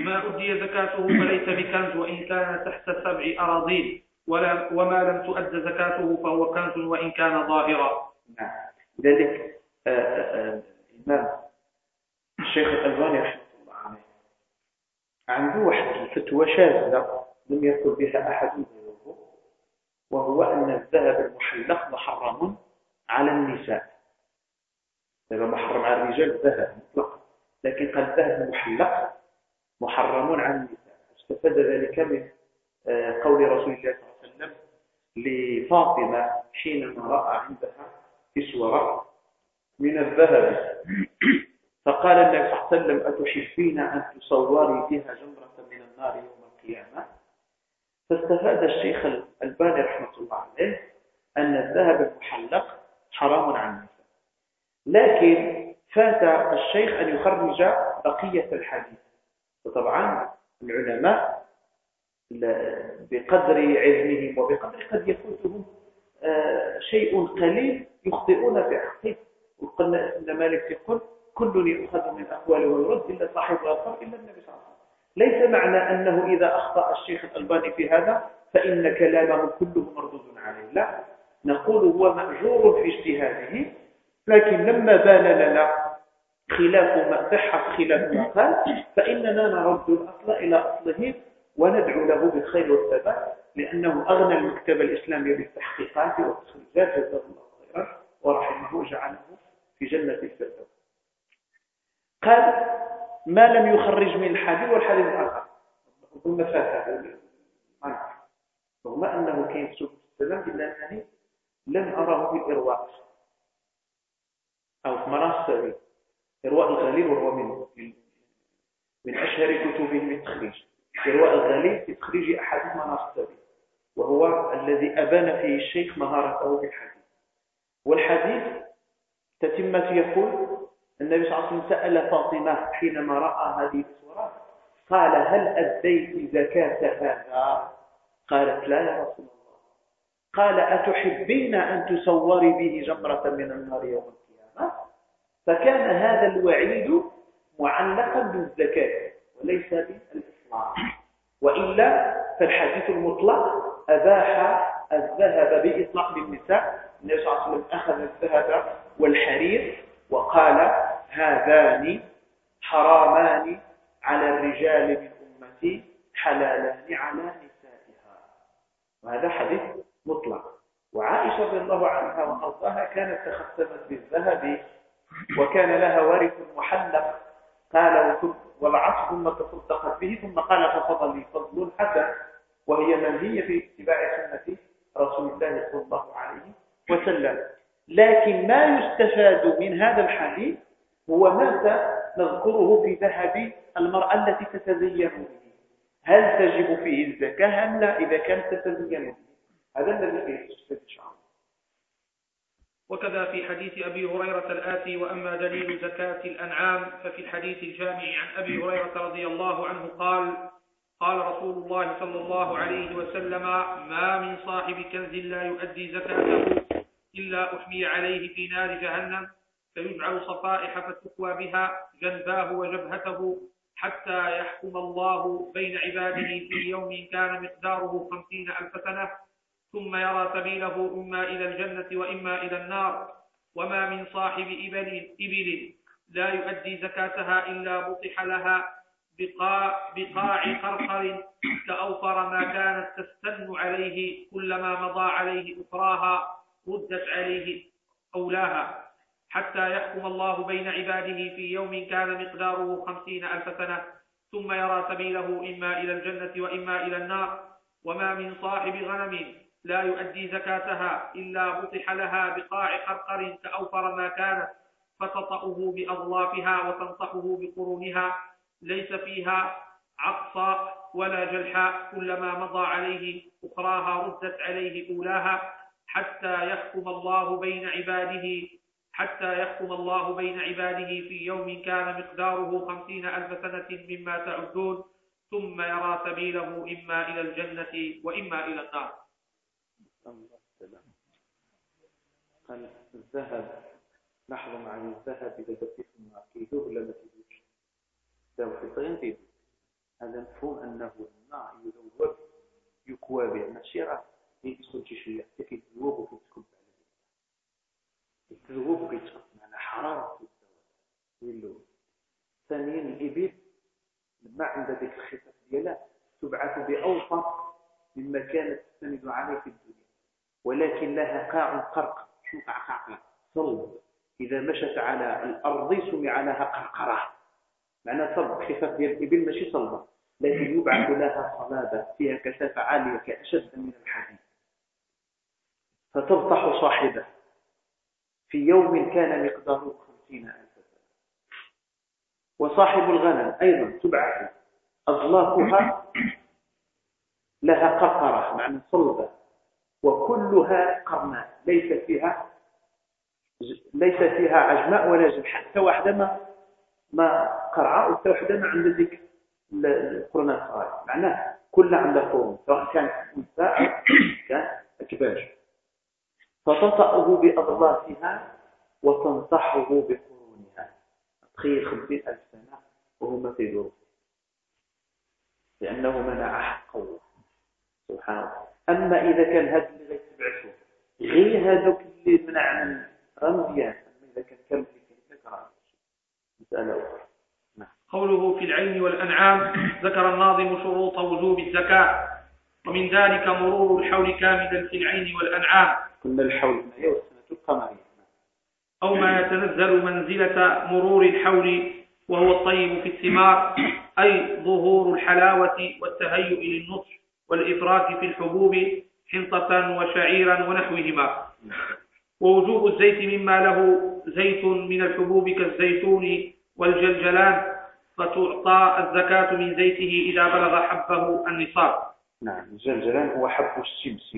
ما أدي زكاته فليس بكنز وإن كان تحت سبع أراضين. ولا وما لم تؤد زكاته فهو كنز وإن كان ظاهرا. نعم. لذلك آه، آه، آه، الإمام الشيخ الألباني رحمه الله عليه عنده واحد الفتوى شاذة لم يقل بها أحد وهو أن الذهب المحلق محرم على النساء. هذا محرم على الرجال الذهب مطلقا لكن قال الذهب المحلق محرم على النساء. استفاد ذلك من قول رسول الله صلى الله عليه وسلم لفاطمة حينما رأى عندها كسوة من الذهب. فقال النبي صلى الله عليه وسلم أتحبين أن تصوري بها جمرة من النار يوم القيامة؟ فاستفاد الشيخ الباني رحمة الله عليه أن الذهب المحلق حرام عن النساء. لكن فات الشيخ أن يخرج بقية الحديث. وطبعا العلماء بقدر علمهم وبقدر قد يفوتهم آه، شيء قليل يخطئون حقه وقلنا إن مالك يقول كل يؤخذ من اقواله ويرد إلا صاحب الاثر إلا النبي صلى الله عليه وسلم. ليس معنى أنه إذا أخطأ الشيخ الألباني في هذا فإن كلامه كله مردود عليه. لا نقول هو مأجور في اجتهاده لكن لما بان لنا خلاف ما صحه خلاف ما قال فإننا نرد الأصل إلى أصله وندعو له بالخير والثبات لأنه أغنى المكتب الإسلامي بالتحقيقات والتخريجات جزاه الله خيرا ورحمه وجعله في جنة الفردوس. قال ما لم يخرج من الحديث والحديث الآخر ثم فات. رغم أنه كان في السلام إلا أنني لم أراه في الإرواء أو في مناص إرواء الغليل وهو من من أشهر كتبهم التخريج إرواء الغليل في تخريج أحاديث مناص وهو الذي أبان فيه الشيخ مهارته في الحديث والحديث تتمة يقول النبي صلى الله عليه وسلم سأل فاطمة حينما رأى هذه الصورة قال هل أديت زكاة هذا؟ قالت لا يا رسول الله قال أتحبين أن تصوري به جمرة من النار يوم القيامة؟ فكان هذا الوعيد معلقا بالزكاة وليس بالإصلاح وإلا فالحديث المطلق أباح الذهب بإطلاق للنساء النبي صلى الله عليه وسلم أخذ الذهب والحرير وقال هذان حرامان على الرجال من أمتي حلالان على نسائها. وهذا حديث مطلق. وعائشة رضي الله عنها وأرضاها كانت تختمت بالذهب وكان لها وارث محلق. قال وبعث ثم تصدقت به ثم قال ففضل لي فضل حسن وهي منهية في اتباع سنة رسول الله صلى الله عليه وسلم. لكن ما يستفاد من هذا الحديث هو ما نذكره في ذهب المرأة التي تتزين به. هل تجب فيه الزكاة أم لا إذا كانت تتزين به؟ هذا الذي يستفاد إن شاء الله. وكذا في حديث أبي هريرة الآتي وأما دليل زكاة الأنعام ففي الحديث الجامع عن أبي هريرة رضي الله عنه قال قال رسول الله صلى الله عليه وسلم ما من صاحب كنز لا يؤدي زكاته إلا أحمي عليه في نار جهنم فيجعل صفائح فتكوى بها جنباه وجبهته حتى يحكم الله بين عباده في يوم كان مقداره خمسين ألف سنة. ثم يرى سبيله إما إلى الجنة وإما إلى النار. وما من صاحب إبل, إبل لا يؤدي زكاتها إلا بطح لها بقاع, بقاع قرقر كأوفر ما كانت تستن عليه كلما مضى عليه أخراها. ردت عليه أولاها حتى يحكم الله بين عباده في يوم كان مقداره خمسين ألف سنة ثم يرى سبيله إما إلى الجنة وإما إلى النار وما من صاحب غنم لا يؤدي زكاتها إلا بطح لها بقاع قرقر كأوفر ما كانت فتطأه بأظلافها وتنطحه بقرونها ليس فيها عقصى ولا جلحاء كلما مضى عليه أخراها ردت عليه أولاها حتى يحكم الله بين عباده حتى يحكم الله بين عباده في يوم كان مقداره خمسين ألف سنة مما تعدون ثم يرى سبيله إما إلى الجنة وإما إلى النار. قال الذهب لاحظوا معي الذهب إذا النار داو في الطين هذا مفهوم أنه الماء يذوب يكوى به ماشي راه على حرارة الذوب ثانيا الإبل ما عند ذيك الخفاف ديالها تبعث بأوفر مما كانت تستند عليه في الدنيا ولكن لها قاع قرق شو قاع صلب إذا مشت على الأرض سمع لها قرقرة معنى صلب ديال الإبل ماشي صلبة لكن يبعث لها صلابة فيها كثافة عالية كأشد من الحديد فتبطح صاحبه. في يوم كان مقداره خمسين ألف وصاحب الغنم أيضا تبعث أظلافها لها قرقرة معنى صلبة. وكلها قرناء. ليس فيها ليس فيها عجماء ولا جمح. حتى واحدة ما ما قرعة وحتى واحدة ما عندها ذيك القرنات الصغيرة معناه كلها عندها قرون. سواء كان نساء أو كان أكباج فتطأه بأضلافها وتنصحه بقرونها. تخيل ألف سنة وهو ما تيدور لأنه منع حق الله. سبحان الله. أما إذا كان هذا اللي غيتبعثه غير هذوك اللي منع من رمزيان أما إذا كان كم في مسألة أخرى. نعم. قوله في العين والأنعام ذكر الناظم شروط وجوب الزكاة. ومن ذلك مرور الحول كاملا في العين والأنعام. كل الحول ما هي والسنة القمرية أو ما يتنزل منزلة مرور الحول وهو الطيب في الثمار أي ظهور الحلاوة والتهيؤ للنصح والإفراك في الحبوب حنطة وشعيرا ونحوهما. ووجوب الزيت مما له زيت من الحبوب كالزيتون والجلجلان فتعطى الزكاة من زيته إذا بلغ حبه النصاب. نعم الجلجلان هو حب الشمس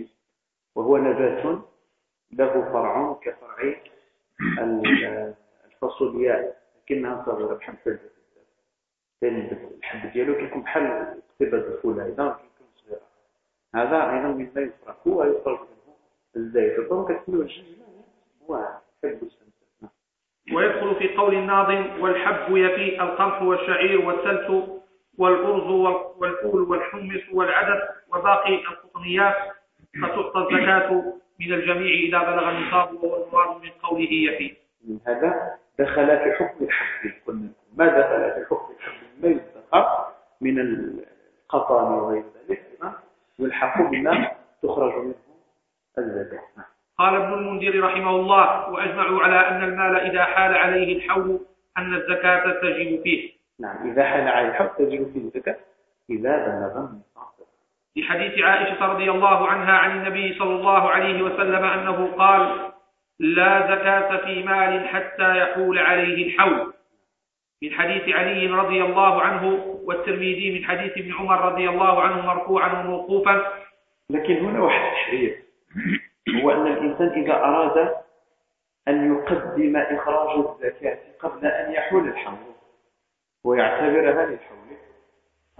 وهو نبات له فرع كفرع الفاصولياء لكنها صغيرة بحال الحب ديالو كيكون بحال كتبة الفول أيضا كيكون صغيرة. هذا أيضا مما يفرق. هو يفرق منه الزيت. الضوء كتكون الجلجلان هو حب ويدخل في قول الناظم والحب يفي القمح والشعير والسلس والأرز والفول والحمص والعدس وباقي القطنيات فتعطى الزكاة من الجميع إذا بلغ النصاب وهو المراد من قوله يفي من هذا دخل في حكم الحب ما دخل في حكم الحب ما يدخل من القطن وغير ذلك؟ والحق بما تخرج منه الزكاة قال ابن المنذر رحمه الله وأجمعوا على أن المال إذا حال عليه الحول أن الزكاة تجب فيه. نعم إذا حال عليه الحول تجب فيه الزكاة. إذا بلغ النصاب في حديث عائشة رضي الله عنها عن النبي صلى الله عليه وسلم أنه قال لا زكاة في مال حتى يحول عليه الحول. من حديث علي رضي الله عنه والترمذي من حديث ابن عمر رضي الله عنه مرفوعا وموقوفا. لكن هنا واحد التحرير هو أن الإنسان إذا أراد أن يقدم إخراج الزكاة قبل أن يحول الحول ويعتبرها للحول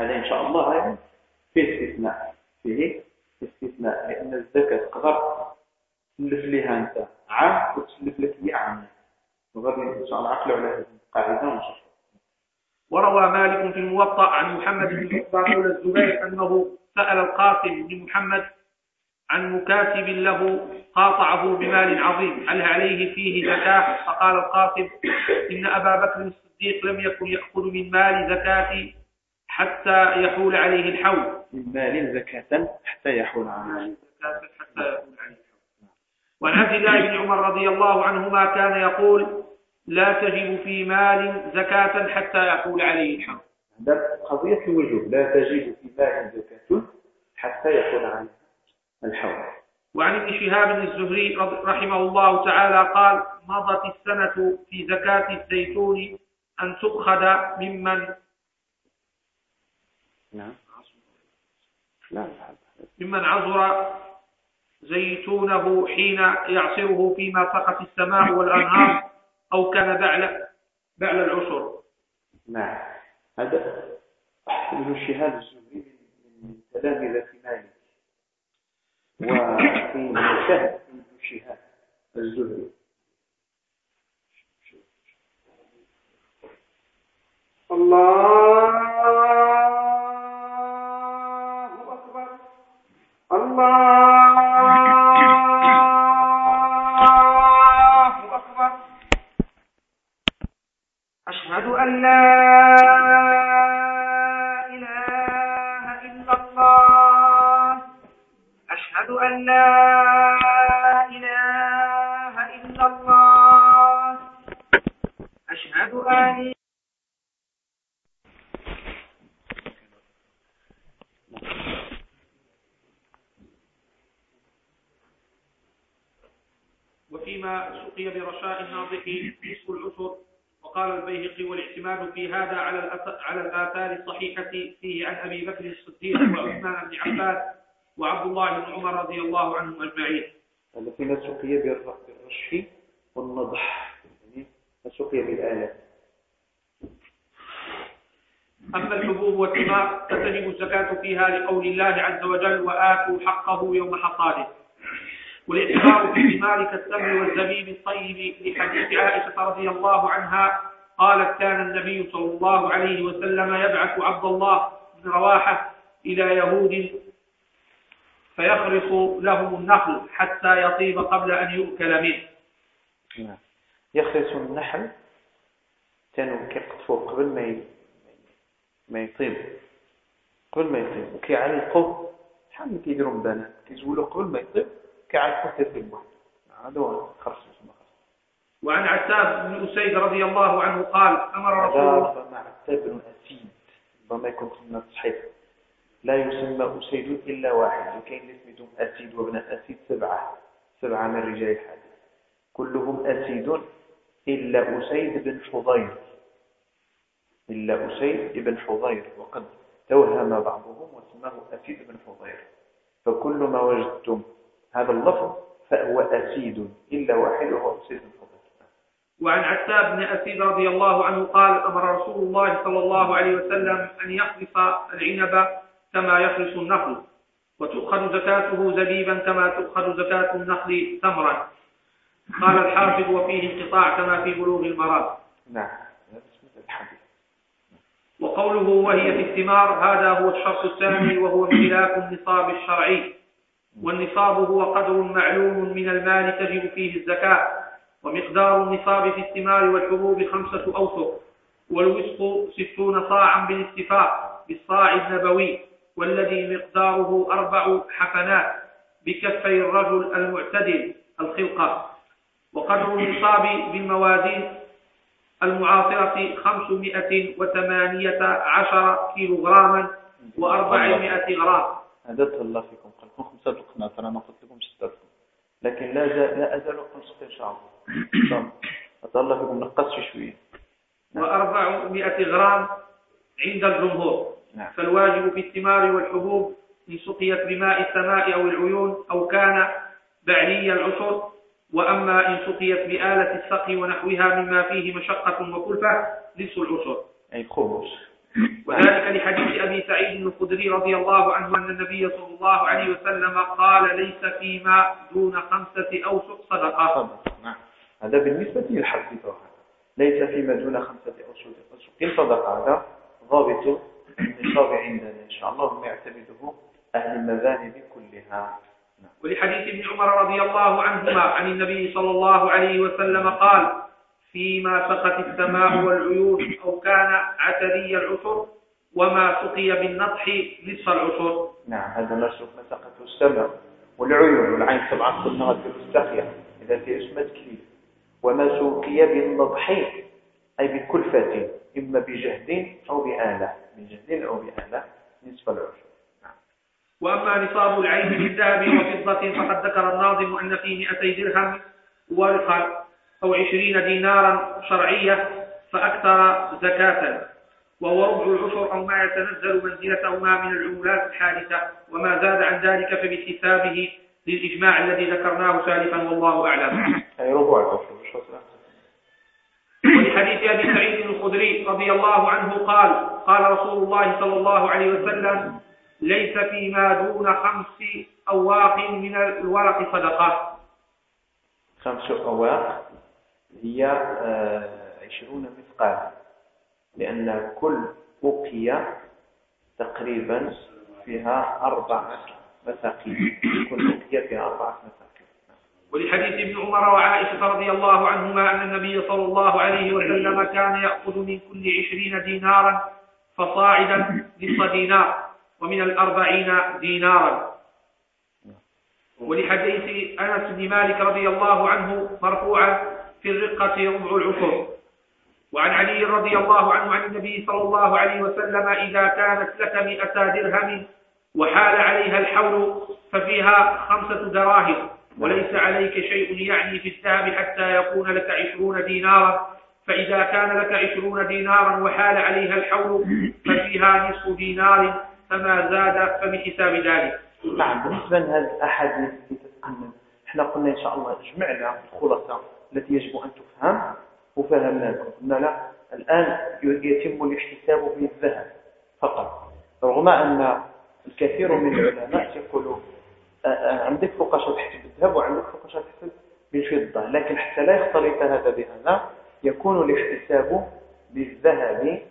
هذا إن شاء الله يعني في استثناء فيه استثناء لأن الزكاة تقدر تسلف لها أنت عام وتسلف لك لي عام وغادي إن شاء الله عقلوا على هذه القاعدة الله. وروى مالك في الموطأ عن محمد بن عقبة الزبير أنه سأل القاسم بن محمد عن مكاتب له قاطعه بمال عظيم هل عليه فيه زكاة؟ فقال القاسم إن أبا بكر الصديق لم يكن يأخذ من مال زكاة حتى يحول عليه الحول. من مال زكاة حتى يحول عليه حتى يحول عليه الحول. وعن عبد الله بن عمر رضي الله عنهما كان يقول لا تجب في مال زكاة حتى يحول عليه الحول. هذا قضية الوجوب. لا تجب في مال زكاة حتى يحول عليه الحول. وعن ابن شهاب الزهري رحمه الله تعالى قال مضت السنة في زكاة الزيتون أن تؤخذ ممن نعم. لا ممن عذر زيتونه حين يعصره فيما سقط السماء والأنهار أو كان بعل بعل العشر نعم هذا ابن شهاب الزهري من تلامذة مالك وفي مشاهد ابن شهاب الزهري. الله أشهد أن وفيما سقي برشاء الناضح نصف العشر وقال البيهقي والاعتماد في هذا على على الآثار الصحيحة فيه عن أبي بكر الصديق وعثمان بن عباس وعبد الله بن عمر رضي الله عنهم أجمعين. لا سقي بالر- بالرشح والنضح. يعني لا سقي بالآلة أما الحبوب والثمار فتجب الزكاة فيها لقول الله عز وجل وآتوا حقه يوم حصاده. والاعتبار في الثمار كالتمر والزبيب الطيب لحديث عائشة رضي الله عنها قالت كان النبي صلى الله عليه وسلم يبعث عبد الله بن رواحة إلى يهود فيخرص لهم النخل حتى يطيب قبل أن يؤكل منه. نعم. يخرس النحل كانوا كيقطفوا قبل ما ما يطيب. قبل ما يطيب. وكيعلقوه شحال من كيديروا البنات كيزولوا قبل ما يطيب كيعلقوه تيطيب وحده هذا هو خرس وعن عتاب بن أسيد رضي الله عنه قال أمر رسول الله ربما عتاب بن أسيد. ربما يكون في التصحيح لا يسمى أسيد إلا واحد. وكاين اللي سميتهم أسيد وابن أسيد سبعة. سبعة من رجال الحديث. كلهم أسيد إلا أسيد بن حضير. إلا أسيد بن حضير. وقد توهم بعضهم وسماه أسيد بن حضير. فكل ما وجدتم هذا اللفظ فهو أسيد. إلا واحد وهو أسيد بن حضير. وعن عتاب بن أسيد رضي الله عنه قال أمر رسول الله صلى الله عليه وسلم أن يخلص العنب كما يخلص النخل وتؤخذ زكاته زبيبا كما تؤخذ زكاة النخل تمرا قال الحافظ وفيه انقطاع كما في بلوغ المرام نعم وقوله وهي في الثمار هذا هو الشرط الثاني وهو امتلاك النصاب الشرعي. والنصاب هو قدر معلوم من المال تجب فيه الزكاة ومقدار النصاب في الثمار والحبوب خمسة أوسق والوسق ستون صاعا بالاتفاق بالصاع النبوي والذي مقداره أربع حفنات بكفي الرجل المعتدل الخلقة. وقدر النصاب بالموازين المعاصرة خمسمائة وثمانية عشر كيلو غراما وأربعمائة غرام. هذا تهلا فيكم قال لكم خمسة القناة أنا ما قلت لكم ستة. لكن لا زال لا أزال قنصت إن شاء الله. أتهلا فيكم نقص شوية وأربعمائة غرام عند الجمهور. نعم. فالواجب في الثمار والحبوب إن سقيت بماء السماء أو العيون أو كان بعلي العشر. وأما إن سقيت بآلة السقي ونحوها مما فيه مشقة وكلفة نصف العشر أي خبز وذلك لحديث أبي سعيد الخدري رضي الله عنه أن النبي صلى الله عليه وسلم قال ليس فيما دون خمسة أوسق صدقة. صدق نعم. هذا بالنسبة للحد طبعا. ليس فيما دون خمسة أشهر صدقة. هذا ضابط النصاب عندنا إن شاء الله هم يعتمده أهل المذاهب كلها. ولحديث ابن عمر رضي الله عنهما عن النبي صلى الله عليه وسلم قال فيما سقت السماء والعيون أو كان عتري العشر وما سقي بالنطح نصف العشر. نعم هذا ما مسقته السماء والعيون والعين طبعا قلنا غادي الساقية إذا في اسمه تكليف وما سقي بالنضح أي بكلفة إما بجهد أو بآلة بجهد أو بآلة نصف العشر. نعم. وأما نصاب العين بالذهب وفضة فقد ذكر الناظم أن فيه 200 درهم ورقا أو عشرين دينارا شرعية فأكثر زكاة. وهو ربع العشر أو ما يتنزل منزلتهما من العملات الحادثة. وما زاد عن ذلك فبحسابه للإجماع الذي ذكرناه سالفا والله أعلم. أي ربع العشر؟ ولحديث أبي سعيد الخدري رضي الله عنه قال قال رسول الله صلى الله عليه وسلم ليس فيما دون خمس أواق من الورق صدقة. خمس أواق هي آه، عشرون مثقال لأن كل أوقية تقريبا فيها أربعة مساقين كل أوقية فيها أربعة مساقين ولحديث ابن عمر وعائشة رضي الله عنهما أن النبي صلى الله عليه وسلم كان يأخذ من كل عشرين دينارا فصاعدا نصف دينار. ومن الأربعين دينارا. ولحديث أنس بن مالك رضي الله عنه مرفوعا في الرقة ربع العشر وعن علي رضي الله عنه عن النبي صلى الله عليه وسلم إذا كانت لك مئة درهم وحال عليها الحول ففيها خمسة دراهم. وليس عليك شيء يعني في الذهب حتى يكون لك عشرون دينارا. فإذا كان لك عشرون دينارا وحال عليها الحول ففيها نصف دينار. فما زاد فبحساب ذلك. نعم بالنسبة لهذه الأحاديث التي تتقنن إحنا قلنا إن شاء الله جمعنا الخلاصة التي يجب أن تفهم وفهمنا قلنا لا. الآن يتم الاحتساب بالذهب فقط. رغم أن الكثير من العلماء يقولوا آه، آه، عندك فوقاش تحسب بالذهب وعندك فوقاش تحسب بالفضة لكن حتى لا يختلط هذا بهذا يكون الاحتساب بالذهب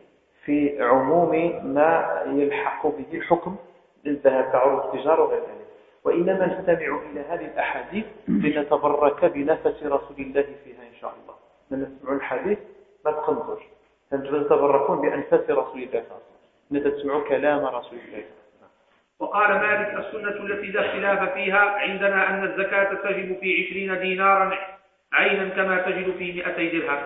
في عموم ما يلحق به الحكم للذهب كعروض التجارة وغير ذلك. وإنما نستمع إلى هذه الأحاديث لنتبرك بنفس رسول الله فيها إن شاء الله. لما نسمع الحديث ما تقنطوش تتبركون بأنفاس رسول الله تسمعوا كلام رسول الله وقال مالك السنة التي لا اختلاف فيها عندنا أن الزكاة تجب في عشرين دينارا عينا كما تجد في مئتي درهم.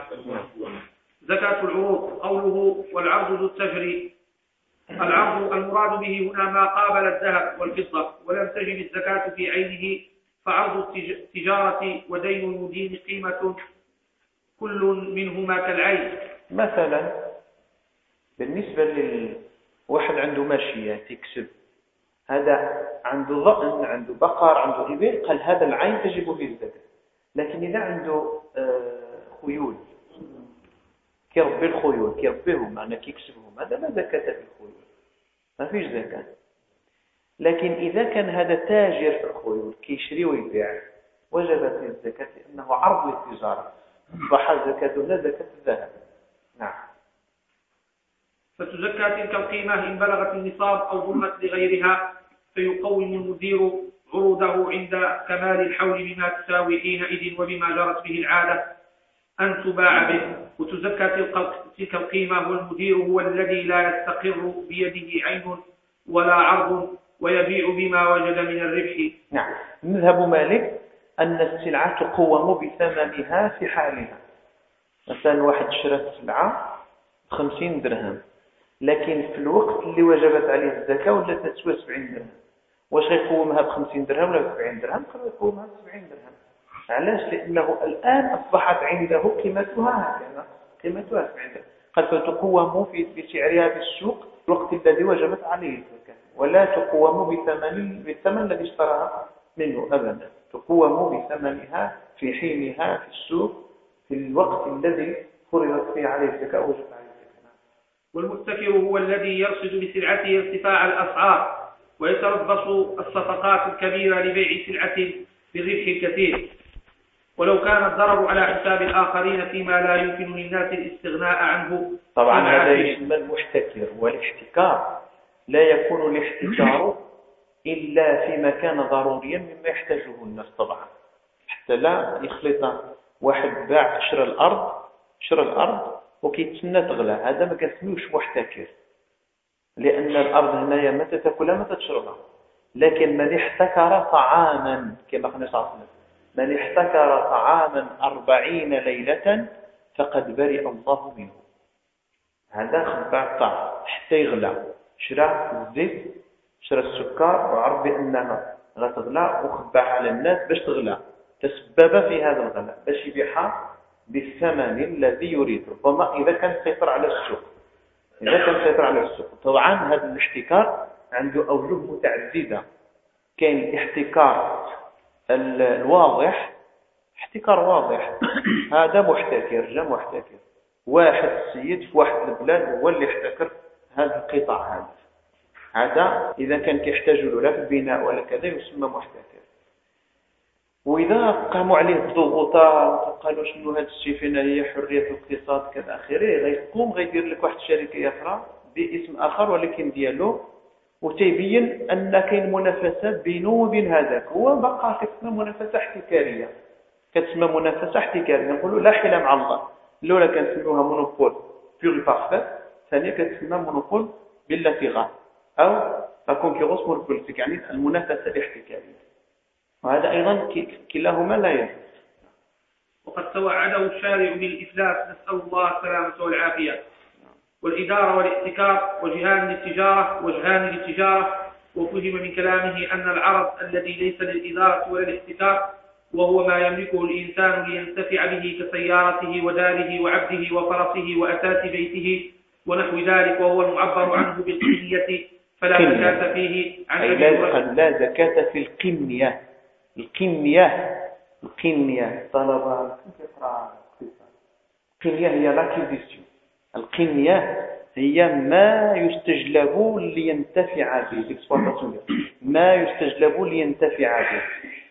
زكاة العروض قوله والعرض ذو التجري العرض المراد به هنا ما قابل الذهب والفضة ولم تجب الزكاة في عينه فعرض التجارة ودين المدين قيمة كل منهما كالعين. مثلا بالنسبة للواحد عنده ماشية تكسب هذا عنده ضأن عنده بقر عنده إبل قال هذا العين تجب فيه الزكاة. لكن إذا عنده آه، خيول كيربي الخيول كيربيهم معنى كيكسبهم هذا لا زكاة في الخيول. ما فيش زكاة. لكن إذا كان هذا تاجر في الخيول كيشري ويبيع وجبت الزكاة لأنه عرض للتجارة. أصبح زكاة لا زكاة الذهب. نعم. فتزكى تلك القيمة إن بلغت النصاب أو ضمت لغيرها فيقوم المدير عروضه عند كمال الحول بما تساوي حينئذ وبما جرت به العادة. أن تباع به وتزكى تلك القيمة والمدير هو الذي لا يستقر بيده عين ولا عرض ويبيع بما وجد من الربح. نعم. مذهب مالك أن السلعة تقوم بثمنها في حالها. مثلا واحد شرى السلعة بخمسين درهم لكن في الوقت اللي وجبت عليه الزكاة ولا تسوى 70 درهم. واش غيقومها ب 50 درهم ولا ب 70 درهم؟ قال يقومها ب 70 درهم. علاش؟ لأنه الآن أصبحت عنده قيمتها هكذا قيمتها 70 درهم قد فتقوم في بسعرها في السوق في الوقت الذي وجبت عليه الزكاة. ولا تقوم بثمن بالثمن الذي اشتراها منه ابدا. تقوم بثمنها في حينها في السوق في الوقت الذي فرضت فيه عليه الزكاة وجب عليه الزكاة. والمتكر هو الذي يرصد بسلعته ارتفاع الأسعار ويتربص الصفقات الكبيرة لبيع سلعة بالربح الكثير ولو كان الضرر على حساب الآخرين فيما لا يمكن للناس الاستغناء عنه. طبعا هذا يسمى المحتكر والاحتكار لا يكون الاحتكار إلا فيما كان ضروريا مما يحتاجه الناس طبعا. حتى لا يخلط واحد باع شرى الأرض شرى الأرض وكيتسنى تغلى. هذا ما كنسميوش محتكر. لأن الأرض هنايا متى تأكلها متى تشربها. لكن من احتكر طعاما كما قلنا صلى من احتكر طعاما أربعين ليلة فقد برئ الله منه. هذا خبع الطعام حتى يغلى. شرى الزيت شرى السكر وعرف بأنها غتغلى وخبعها على الناس باش تغلى. تسبب في هذا الغلاء. باش يبيعها بالثمن الذي يريد. ربما إذا كان سيطر على السوق. إذا كان سيطر على السوق. طبعا هذا الاحتكار عنده أوجه متعددة كاين الاحتكار الواضح؟ احتكار واضح. هذا محتكر جا محتكر. واحد السيد في واحد البلاد هو اللي احتكر هذا القطاع هذا. هذا إذا كان كيحتاج له لا في البناء ولا كذا يسمى محتكر. وإذا قاموا عليه الضغوطات وقالوا شنو هذا الشيء فينا هي حرية الاقتصاد كذا آخره غيقوم غيدير لك واحد الشركة أخرى باسم آخر ولكن ديالو وتيبين أن كاين منافسة بينه وبين هذاك هو بقى كتسمى منافسة احتكارية. كتسمى منافسة احتكارية. نقولوا لا حيلة مع الله. الأولى كنسميوها monopole pur et parfait الثانية كتسمى monopole bilatéral أو la concurrence monopolistique يعني المنافسة الاحتكارية. وهذا أيضا كلاهما لا يجوز وقد توعده الشارع بالإفلاس. نسأل الله السلامة والعافية. والإدارة والإحتكار وجهان للتجارة وجهان للتجارة. وفهم من كلامه أن العرض الذي ليس للإدارة ولا الاحتكار وهو ما يملكه الإنسان لينتفع به كسيارته وداره وعبده وفرسه وأساس بيته ونحو ذلك وهو المعبر عنه بالقنية فلا زكاة فيه عن أي لا, زكاة في القنية. القنية. القنية. طلبة القنية. هي لاكيزيسيون القنية هي ما يستجلب لينتفع به. ما يستجلب لينتفع به.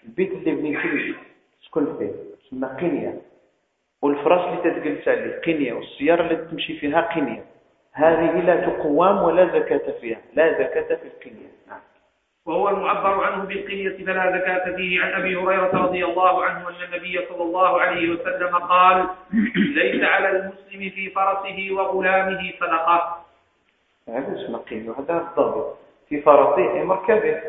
البيت اللي بنيتي تسكن فيه؟ تسمى قنية. والفراش اللي تتجلس عليه قنية. والسيارة اللي تمشي فيها قنية. هذه لا تقوم ولا زكاة فيها. لا زكاة في القنية. نعم. وهو المعبر عنه بالقنية فلا زكاة فيه. عن أبي هريرة رضي الله عنه أن النبي صلى الله عليه وسلم قال ليس على المسلم في فرسه وغلامه صدقة. هذا اسمه قيل؟ هذا الضابط في فرسه مركبه.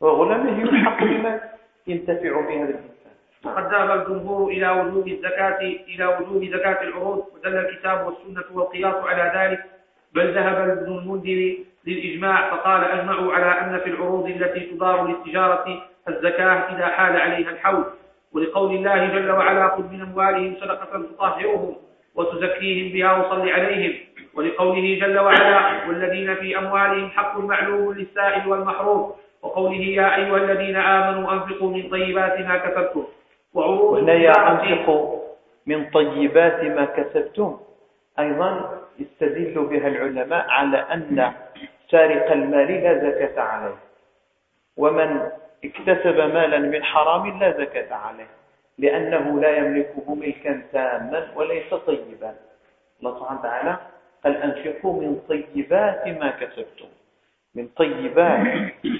وغلامه يلحق بما ينتفع به هذا الإنسان. وقد ذهب الجمهور إلى وجوب الزكاة إلى وجوب زكاة العروض ودل الكتاب والسنة والقياس على ذلك. بل ذهب ابن المنذر للإجماع فقال أجمعوا على أن في العروض التي تدار للتجارة الزكاة إذا حال عليها الحول. ولقول الله جل وعلا خذ من أموالهم صدقة تطهرهم وتزكيهم بها وصل عليهم. ولقوله جل وعلا والذين في أموالهم حق معلوم للسائل والمحروم. وقوله يا أيها الذين آمنوا أنفقوا من طيبات ما كسبتم. وعروض هنا أنفقوا من طيبات ما كسبتم. أيضا يستدل بها العلماء على أن سارق المال لا زكاة عليه. ومن اكتسب مالا من حرام لا زكاة عليه لأنه لا يملكه ملكا تاما وليس طيبا. الله سبحانه وتعالى قال أنفقوا من طيبات ما كسبتم. من طيبات.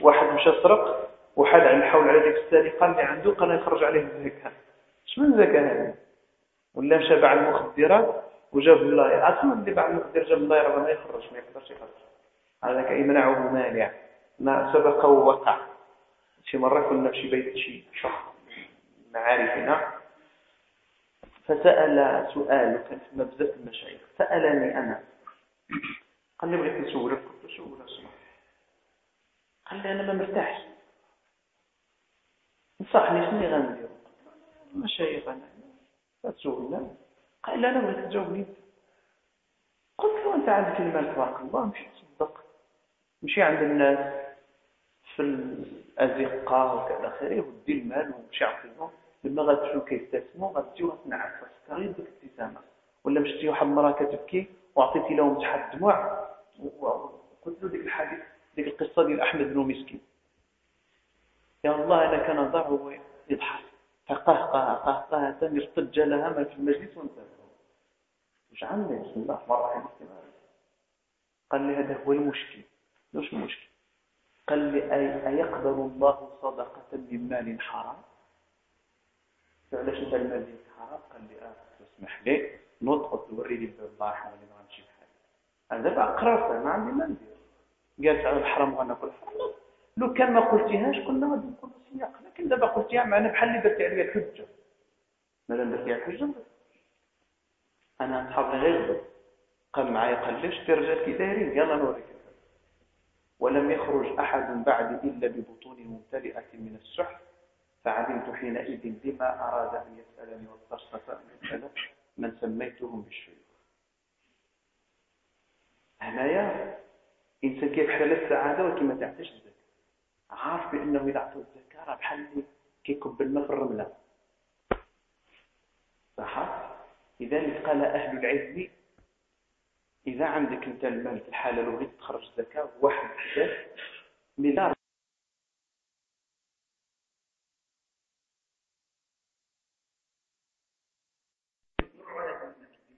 واحد مشى سرق وحد عن الحول على ذيك السرقة اللي عنده قال يخرج عليه الزكاة. اش من زكاة هذه؟ ولا مشى باع المخدرات وجاب الله أصلا اللي باع المخدر جاب الله ما يخرج ما يقدرش يخرج. هذاك يمنعه مانع ما سبق ووقع. شي مرة كنا في بيت شي شخص معارفنا فسأل سؤال وكان في بزاف المشايخ. سألني أنا. قال لي بغيت نسولك. قلت له سول اسمع قال لي أنا ما مرتاحش. نصحني شنو غندير المشايخ أنا. فتسولنا قال لي أنا بغيت تجاوبني قلت له أنت عندك المال تبارك الله مشي مشي عند الناس في الأزقة وكذا. خير ودي المال ومشي عطيهم لما غتشوفوا كيستسموا غتجيو غتنعس غير ديك الابتسامة. ولا مشتي واحد المرأة كتبكي وعطيتي لهم تحت الدموع وقلت له ديك الحديث ديك القصة ديال أحمد بن مسكين. يا الله أنا كان ضع وهو يضحك فقهقه قهقهة ارتج لها ما في المجلس وانتهى. مش عندي بسم الله الرحمن الرحيم. قال لي هذا هو المشكل. مش المشكل قال لي أي أيقبل الله صدقة من مال حرام؟ علاش أنت المال حرام؟ قال لي آه اسمح لي نطق توري لي الله حوالي ما نمشي بحالي أنا دابا قررت ما عندي ما ندير قالت على الحرام غناكل الحرام لو كان ما قلتيهاش قلنا غادي نكون سياق. لكن دابا قلتيها معنا بحال اللي درتي عليا الحجة. مادام درتي عليا الحجة أنا نصحابني غير قال معايا قال ليش في رجال كي دايرين؟ يلا نوريك ولم يخرج أحد بعد إلا ببطون ممتلئة من السحر فعلمت حينئذ بما أراد أن يسألني واستشرف يسال من سميتهم بالشيوخ. هنايا إنسان كيف حال السعادة ولكن ما تعطيش الزكاة. عارف بانه اذا عطوا الزكاة راه بحال كيكب الماء في الرمله صح لذلك قال أهل العلم إذا عندك أنت المال في الحالة لو بغيت تخرج الزكاه واحد مليار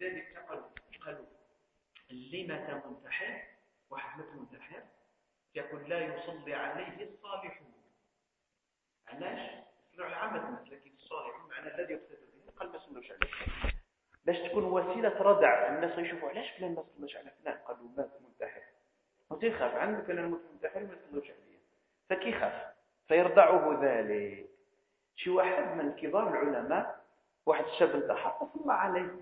لذلك قالوا لما منتحر واحد مثل منتحر يقول لا يصلي عليه الصالحون. علاش؟ عامة الناس لكن الصالحون معنى الذي يقتدى به قال ما صلوش عليه. باش تكون وسيلة ردع. الناس يشوفوا علاش فلان ما صلوش على فلان؟ قالوا مات منتحر. وتيخاف عندك أنا موت منتحر ما صلوش عليه فكيخاف فيرضعه ذلك. شي واحد من كبار العلماء واحد الشاب انتحر فصلى عليه.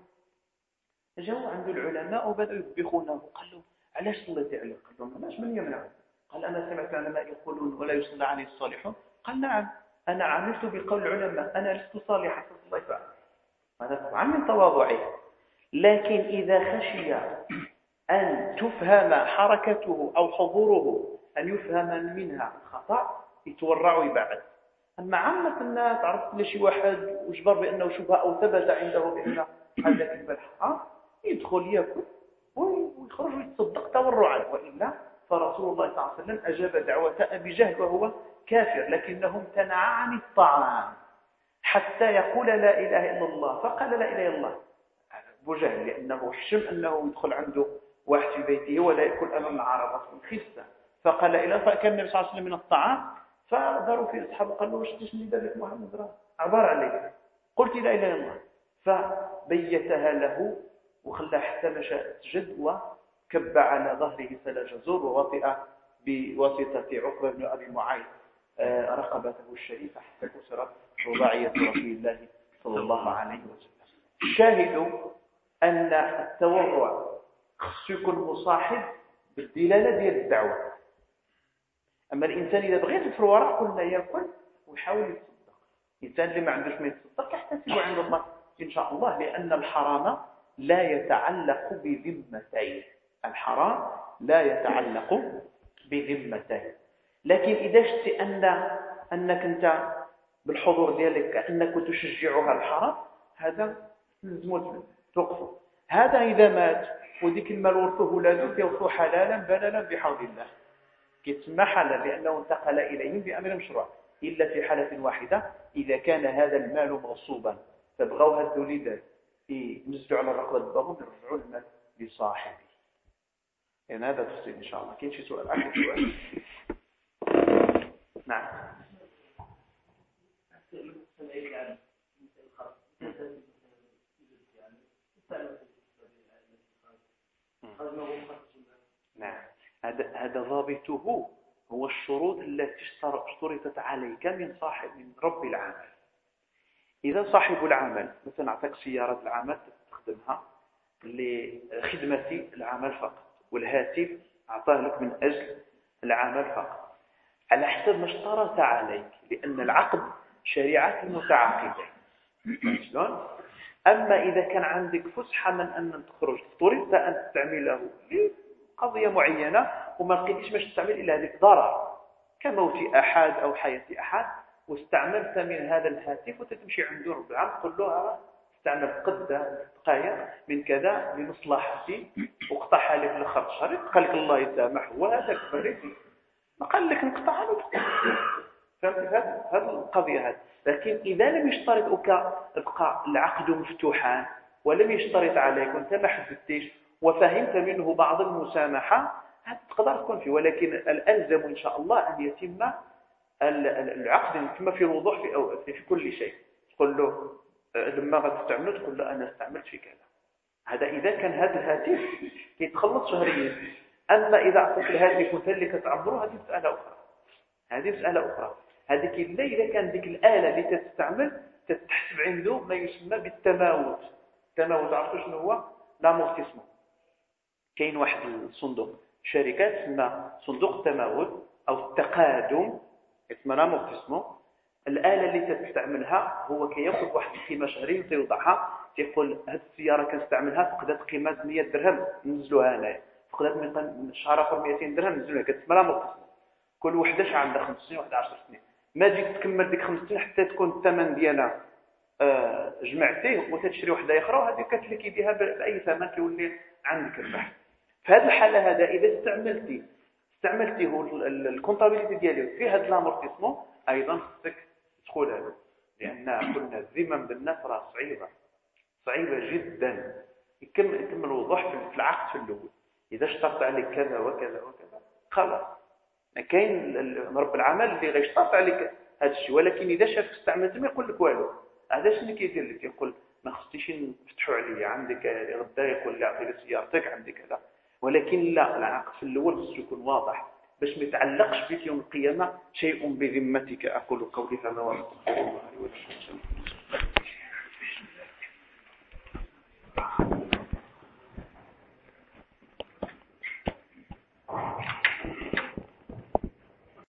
جاءوا عند العلماء وبدأوا يطبخونه. قال له علاش صليتي عليه؟ قال لهم علاش من يمنعه. قال أنا سمعت العلماء يقولون ولا يصلى عليه الصالحون. قال نعم أنا عملت بقول العلماء أنا لست صالحا. فصليت عليه هذا طبعا من تواضعه لكن إذا خشي أن تفهم حركته أو حضوره أن يفهم منها خطأ يتورع ويبعد أما عامة الناس عرفت لشي واحد وجبر بأنه شبهة أو ثبت عنده بأن هذا كذب الحرام يدخل يأكل ويخرج ويتصدق تورعا. وإلا فرسول الله صلى الله عليه وسلم أجاب دعوة أبي جهل وهو كافر لكنه امتنع عن الطعام. حتى يقول لا إله إلا الله. فقال لا إله إلا الله. أبو جهل لأنه حشم أنه يدخل عنده واحد في بيته ولا يأكل أمام العرب خسه فقال لا اله فكان النبي صلى الله عليه وسلم من الطعام. فداروا في اصحابه قالوا واش تشني ذلك محمد راه عبارة عليك قلت لا إله إلا الله. فبيتها له وخلاه حتى مشى سجد وكب على ظهره سل جزور ووطئ بواسطة عقبة بن أبي آه، رقبته الشريفة حتى كسرت رباعية رسول الله صلى الله عليه وسلم. شاهدوا أن التورع خص يكون مصاحب بالدلالة ديال الدعوة. أما الإنسان إذا بغيت في الوراء قلنا يأكل ويحاول يتصدق. الإنسان اللي ما عندوش ما يتصدق يحتسب عند الله. إن شاء الله لأن الحرام لا يتعلق بذمتين. الحرام لا يتعلق بذمتين. لكن إذا شت أن أنك أنت بالحضور ديالك أنك تشجعها الحرام هذا لازم توقفه هذا إذا مات وديك المال ورثه ولاده يورثوا حلالا بلالا بحول الله. كيتسمى حلال لأنه انتقل إليهم بأمر مشروع. إلا في حالة واحدة إذا كان هذا المال مغصوبا فبغوا هدوا لي ينزلوا على الرقبة دباهم يرجعوا المال لصاحبه. يعني هذا تفصيل إن شاء الله. كاين شي سؤال؟ اخر سؤال؟ نعم. نعم. هذا ضابطه هو الشروط التي اشترطت عليك من صاحب من رب العمل. إذا صاحب العمل مثلا أعطاك سيارة العمل تستخدمها لخدمة العمل فقط والهاتف أعطاه لك من أجل العمل فقط. على حسب ما اشترط عليك لأن العقد شريعة المتعاقدين شلون؟ أما إذا كان عندك فسحة من أن تخرج اضطررت أن تستعمله لقضية معينة وما لقيتش باش تستعمل إلا هذيك ضرر كموت أحد أو حياة أحد واستعملت من هذا الهاتف وتتمشي عنده رب العام تقول له استعمل قد دقائق من كذا لمصلحتي. وقطعها لك الآخر الشريط قال لك الله يسامح وهذاك بريدي ما قال لك نقطعها لك فهمت؟ هذه القضية هذه. لكن إذا لم يشترط أبقى العقد مفتوحا ولم يشترط عليك وأنت ما حددتش وفهمت منه بعض المسامحة تقدر تكون فيه. ولكن الألزم إن شاء الله أن يتم العقد كما في الوضوح في, في كل شيء. تقول له لما غتستعمله تقول له أنا استعملت في كذا. هذا إذا كان هذا الهاتف كيتخلص شهريا. أما إذا عطيت الهاتف وانت اللي كتعبره هذه مسألة أخرى. هذه مسألة أخرى. هذيك اذا كان ديك الآلة اللي تستعمل تتحسب عنده ما يسمى بالتماوت التماوت عرفتوا شنو هو؟ لامورتيسمون. كاين واحد الصندوق شركات تسمى صندوق التماوت أو التقادم اسمها لامورتيسمون. الآلة اللي تستعملها هو كيأخذ واحد القيمة شهرية وتيوضعها تيقول هذه السيارة كنستعملها فقدت قيمه 100 درهم نزلوها هنايا. فقدت من شهر آخر 200 درهم نزلوها كتسمى لامورتيسمون كل وحدة عندها 5 سنين وحدة 10 سنين. ما تجيك تكمل ديك 5 سنين حتى تكون الثمن ديالها آه جمعتيه وتشري وحدة أخرى وهذه كتليكيديها بأي ثمن كيولي عندك البحث. في هذه الحالة هذا إذا استعملتي استعملتيه ال comptabilité ديالي في هذا ال amortissement أيضا خصك تدخل هذا. لأن قلنا الذمم بالناس راه صعيبة. صعيبة جدا. يكمل يكمل الوضوح في العقد في الأول. إذا اشترط عليك كذا وكذا وكذا. خلاص. كاين رب العمل اللي غيشترط عليك هذا الشيء. ولكن إذا شافك استعملت ما يقول لك والو. هذا شنو كيدير لك؟ يقول ما خصنيش نفتحوا عليا. عندك غدا. يقول لي عطيني سيارتك عندك هذا. ولكن لا العقل في الأول خصو يكون واضح. باش ما يتعلقش بك يوم القيامة شيء بذمتك. أقول قولي هذا واستغفر الله لي ولكم